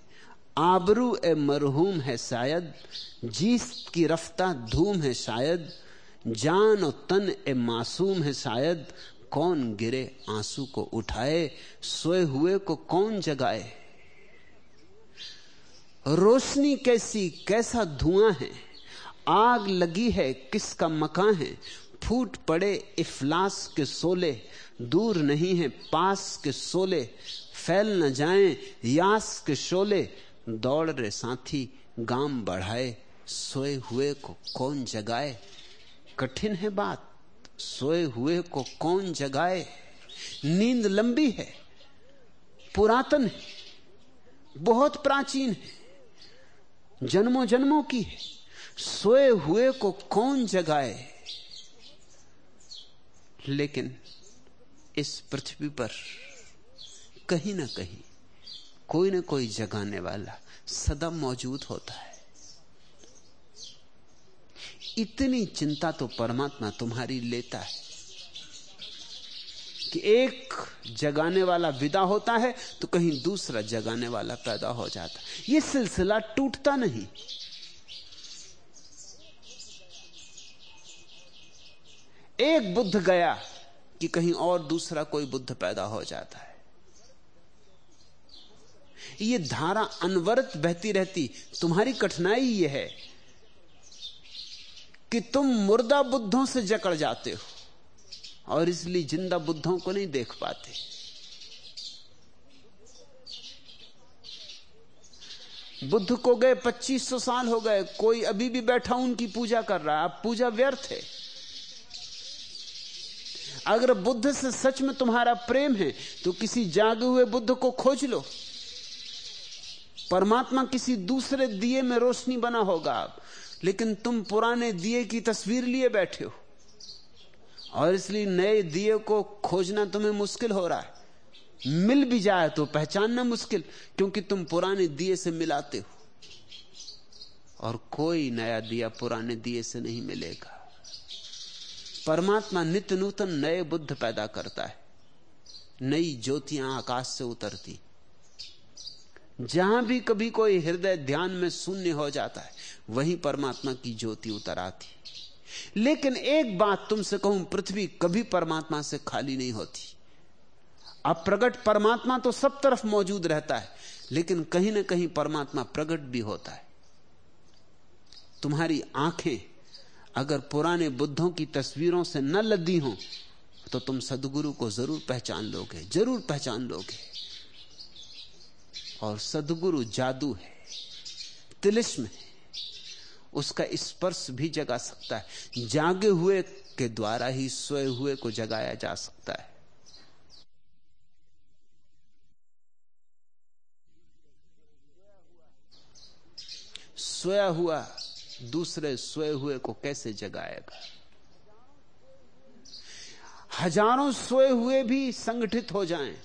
B: आबरू ए मरहूम है शायद जीस की रफ्ता धूम है शायद, जान और तन ए मासूम है शायद, कौन गिरे आँसू को उठाए, सोए हुए को कौन जगाए? रोशनी कैसी, कैसा धुआँ है? आग लगी है, किसका मकान है? फूट पड़े इफलास के सोले, दूर नहीं है पास के सोले, फैल न जाएँ यास के शोले। दौड़ रहे साथी गाम बढ़ाए, सोए हुए को कौन जगाए? कठिन है बात, सोए हुए को कौन जगाए? नींद लंबी है, पुरातन है, बहुत प्राचीन है। जन्मों जन्मों की है। सोए हुए को कौन जगाए? लेकिन इस पृथ्वी पर कहीं ना कहीं कोई ना कोई जगाने वाला सदा मौजूद होता है। इतनी चिंता तो परमात्मा तुम्हारी लेता है। कि एक जगाने वाला विदा होता है तो कहीं दूसरा जगाने वाला पैदा हो जाता है। यह सिलसिला टूटता नहीं। एक बुद्ध गया कि कहीं और दूसरा कोई बुद्ध पैदा हो जाता है। ये धारा अनवरत बहती रहती। तुम्हारी कठिनाई यह है कि तुम मुर्दा बुद्धों से जकड़ जाते हो। और इसलिए ज़िंदा बुद्धों को नहीं देख पाते। बुद्ध को गए 2500 साल हो गए, कोई अभी भी बैठा उनकी पूजा कर रहा है पूजा व्यर्थ है। अगर बुद्ध से सच में तुम्हारा प्रेम है तो किसी जागे हुए बुद्ध को खोज लो। परमात्मा किसी दूसरे दिए में रोशनी बना होगा। अब लेकिन तुम पुराने दिए की तस्वीर लिए बैठे हो। और इसलिए नए दिए को खोजना तुम्हें मुश्किल हो रहा है। मिल भी जाए तो पहचानना मुश्किल, क्योंकि तुम पुराने दिए से मिलाते हो। और कोई नया दिया पुराने दिए से नहीं मिलेगा। परमात्मा नित्य नूतन नए बुद्ध पैदा करता है। नई ज्योतियाँ आकाश से उतरती। जहाँ भी कभी कोई हृदय ध्यान में शून्य हो जाता है, वहीं परमात्मा की ज्योति उतर आती लेकिन एक बात तुमसे कहूँ, पृथ्वी कभी परमात्मा से खाली नहीं होती। अब प्रगट परमात्मा तो सब तरफ़ मौजूद रहता है, लेकिन कहीं ना कहीं परमात्मा प्रकट भी होता है। तुम्हारी आँखें अगर पुराने बुद्धों की तस्वीरों से न लदी हो तो तुम सदगुरु को ज़रूर पहचान लोगे, ज़रूर पहचान लोगे। और सदगुरु जादू है, तिलिस्म है उसका स्पर्श भी जगा सकता है। जागे हुए के द्वारा ही सोए हुए को जगाया जा सकता है। सोया हुआ दूसरे सोए हुए को कैसे जगाएगा? हज़ारों सोए हुए भी संगठित हो जाएँ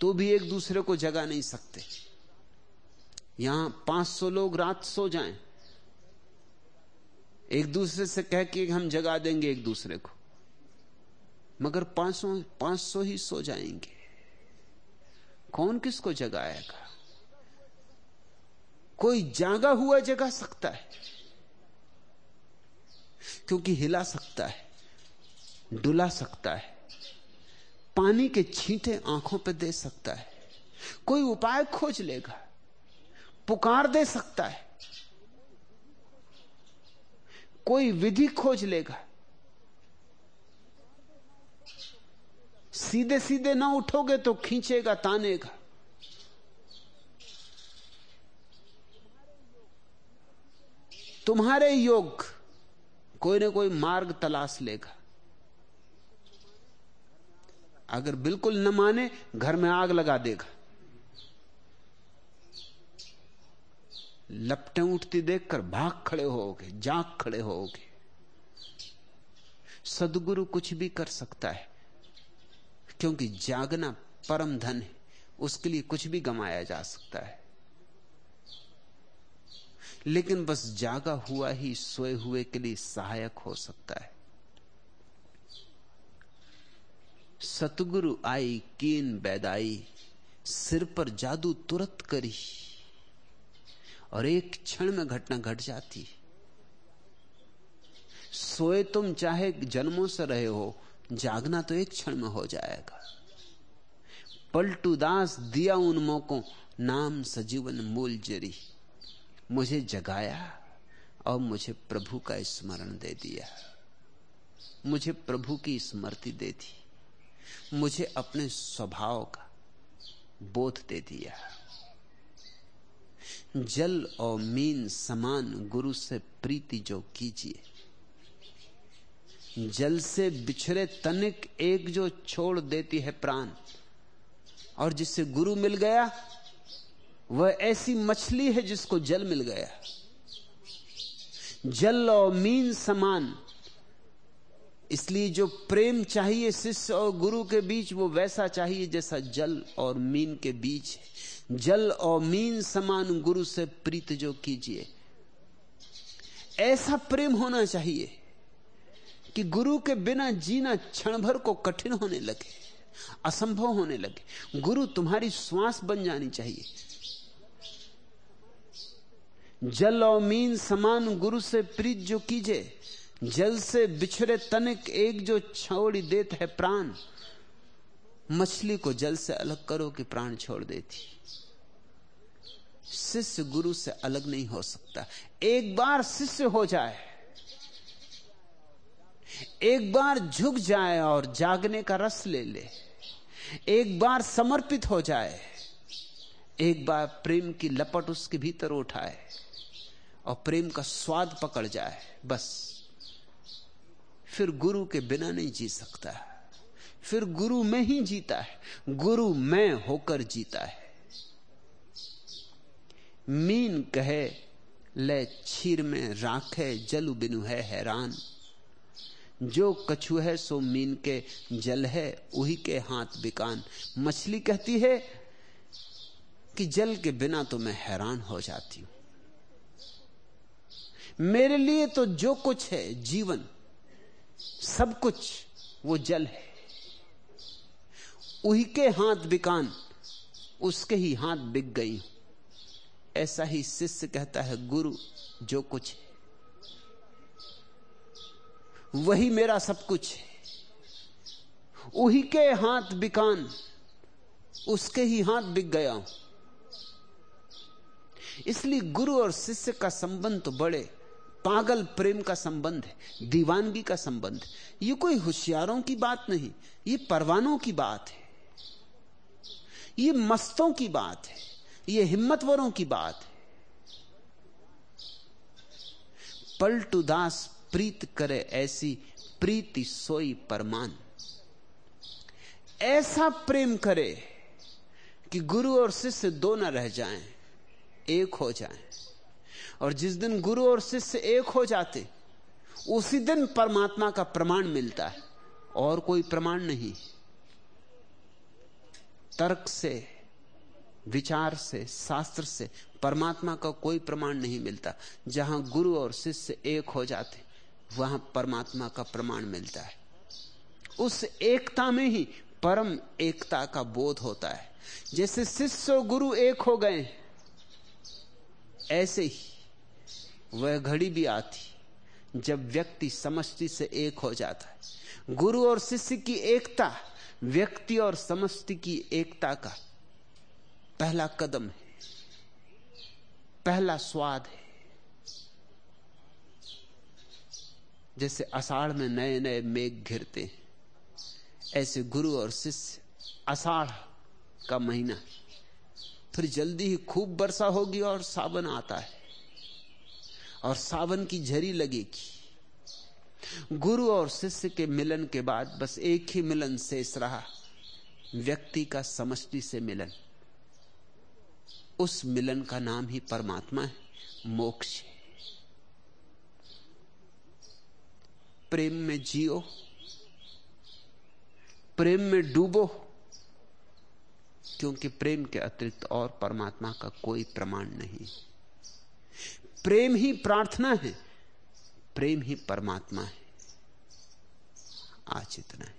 B: तो भी एक दूसरे को जगा नहीं सकते। यहाँ 500 लोग रात सो जाएँ एक दूसरे से कह के हम जगा देंगे एक दूसरे को। मगर 500 500 ही सो जाएँगे। कौन किसको जगाएगा? कोई जागा हुआ जगा सकता है? क्योंकि हिला सकता है, डुला सकता है, पानी के छींटे आँखों पर दे सकता है, कोई उपाय खोज लेगा, पुकार दे सकता है कोई विधि खोज लेगा। सीधे सीधे ना उठोगे तो खींचेगा, तानेगा। तुम्हारे योग कोई ना कोई मार्ग तलाश लेगा। अगर बिल्कुल न माने, घर में आग लगा देगा। लपटें उठती देखकर भाग खड़े होगे जाग खड़े होगे सदगुरु कुछ भी कर सकता है, क्योंकि जागना परम धन है, उसके लिए कुछ भी गमाया जा सकता है। लेकिन बस जागा हुआ ही सोए हुए के लिए सहायक हो सकता है। सतगुरु आई, कीन बैदाई, सिर पर जादू तुरंत करी। और एक क्षण में घटना घट जाती। सोए तुम चाहे जन्मों से रहे हो, जागना तो एक क्षण में हो जाएगा। पलटू दास दिया उन मौकों, नाम सजीवन मूल जरी। मुझे जगाया और मुझे प्रभु का स्मरण दे दिया। मुझे प्रभु की स्मृति दे दी। मुझे अपने स्वभाव का बोध दे दिया। जल और मीन समान गुरु से प्रीति जो कीजिए। जल से बिछड़े तनिक एक जो छोड़ देती है प्राण, और जिससे गुरु मिल गया, वह ऐसी मछली है जिसको जल मिल गया। जल और मीन समान इसलिए जो प्रेम चाहिए शिष्य और गुरु के बीच, वो वैसा चाहिए जैसा जल और मीन के बीच है। जल और मीन समान गुरु से प्रीत जो कीजिए। ऐसा प्रेम होना चाहिए कि गुरु के बिना जीना क्षण भर को कठिन होने लगे, असंभव होने लगे। गुरु तुम्हारी श्वास बन जानी चाहिए। जल और मीन समान गुरु से प्रीत जो कीजे जल से बिछड़े तनिक एक जो छोड़ी देत है प्राण, मछली को जल से अलग करो कि प्राण छोड़ देती। शिष्य गुरु से अलग नहीं हो सकता। एक बार शिष्य हो जाए, एक बार झुक जाए और जागने का रस ले ले, एक बार समर्पित हो जाए, एक बार प्रेम की लपट उसके भीतर उठाए और प्रेम का स्वाद पकड़ जाए, बस। फिर गुरु के बिना नहीं जी सकता फिर गुरु में ही जीता है। गुरु में होकर जीता है। मीन कहे, ले छीर में राखे जल बिनु है हैरान। जो कछु है सो मीन के जल है, उही के हाथ बिकान। मछली कहती है कि जल के बिना तो मैं हैरान हो जाती हूँ। मेरे लिए तो जो कुछ है, जीवन सब कुछ वो जल है। उही के हाथ बिकान उसके ही हाथ बिक गई ऐसा ही शिष्य कहता है, गुरु, जो कुछ है। वही मेरा सब कुछ है। उही के हाथ बिकान उसके ही हाथ बिक गया हूँ। इसलिए गुरु और शिष्य का संबंध तो बड़े पागल प्रेम का संबंध है दीवानगी का संबंध ये कोई होशियारों की बात नहीं ये परवानों की बात है। ये मस्तों की बात है ये हिम्मतवरों की बात है। पलटुदास प्रीत करे ऐसी प्रीति सोई परमान। ऐसा प्रेम करे कि गुरु और शिष्य दो न रह जाएँ, एक हो जाएँ। और जिस दिन गुरु और शिष्य एक हो जाते, उसी दिन परमात्मा का प्रमाण मिलता है। और कोई प्रमाण नहीं। तर्क से, विचार से, शास्त्र से परमात्मा का कोई प्रमाण नहीं मिलता। जहाँ गुरु और शिष्य एक हो जाते, वहाँ परमात्मा का प्रमाण मिलता है। उस एकता में ही परम एकता का बोध होता है। जैसे शिष्य और गुरु एक हो गए, ऐसे ही वह घड़ी भी आती, जब व्यक्ति समष्टि से एक हो जाता है। गुरु और शिष्य की एकता, व्यक्ति और समष्टि की एकता का पहला कदम है। पहला स्वाद है। जैसे अषाढ़ में नए नए मेघ घिरते हैं, ऐसे गुरु और शिष्य अषाढ़ का महीना, फिर जल्दी ही खूब वर्षा होगी और सावन आता है। और सावन की झरी लगेगी। गुरु और शिष्य के मिलन के बाद बस एक ही मिलन शेष रहा, व्यक्ति का समष्टि से मिलन। उस मिलन का नाम ही परमात्मा है, मोक्ष है। प्रेम में जियो, प्रेम में डूबो, क्योंकि प्रेम के अतिरिक्त और परमात्मा का कोई प्रमाण नहीं। प्रेम ही प्रार्थना है प्रेम ही परमात्मा है। आज इतना है।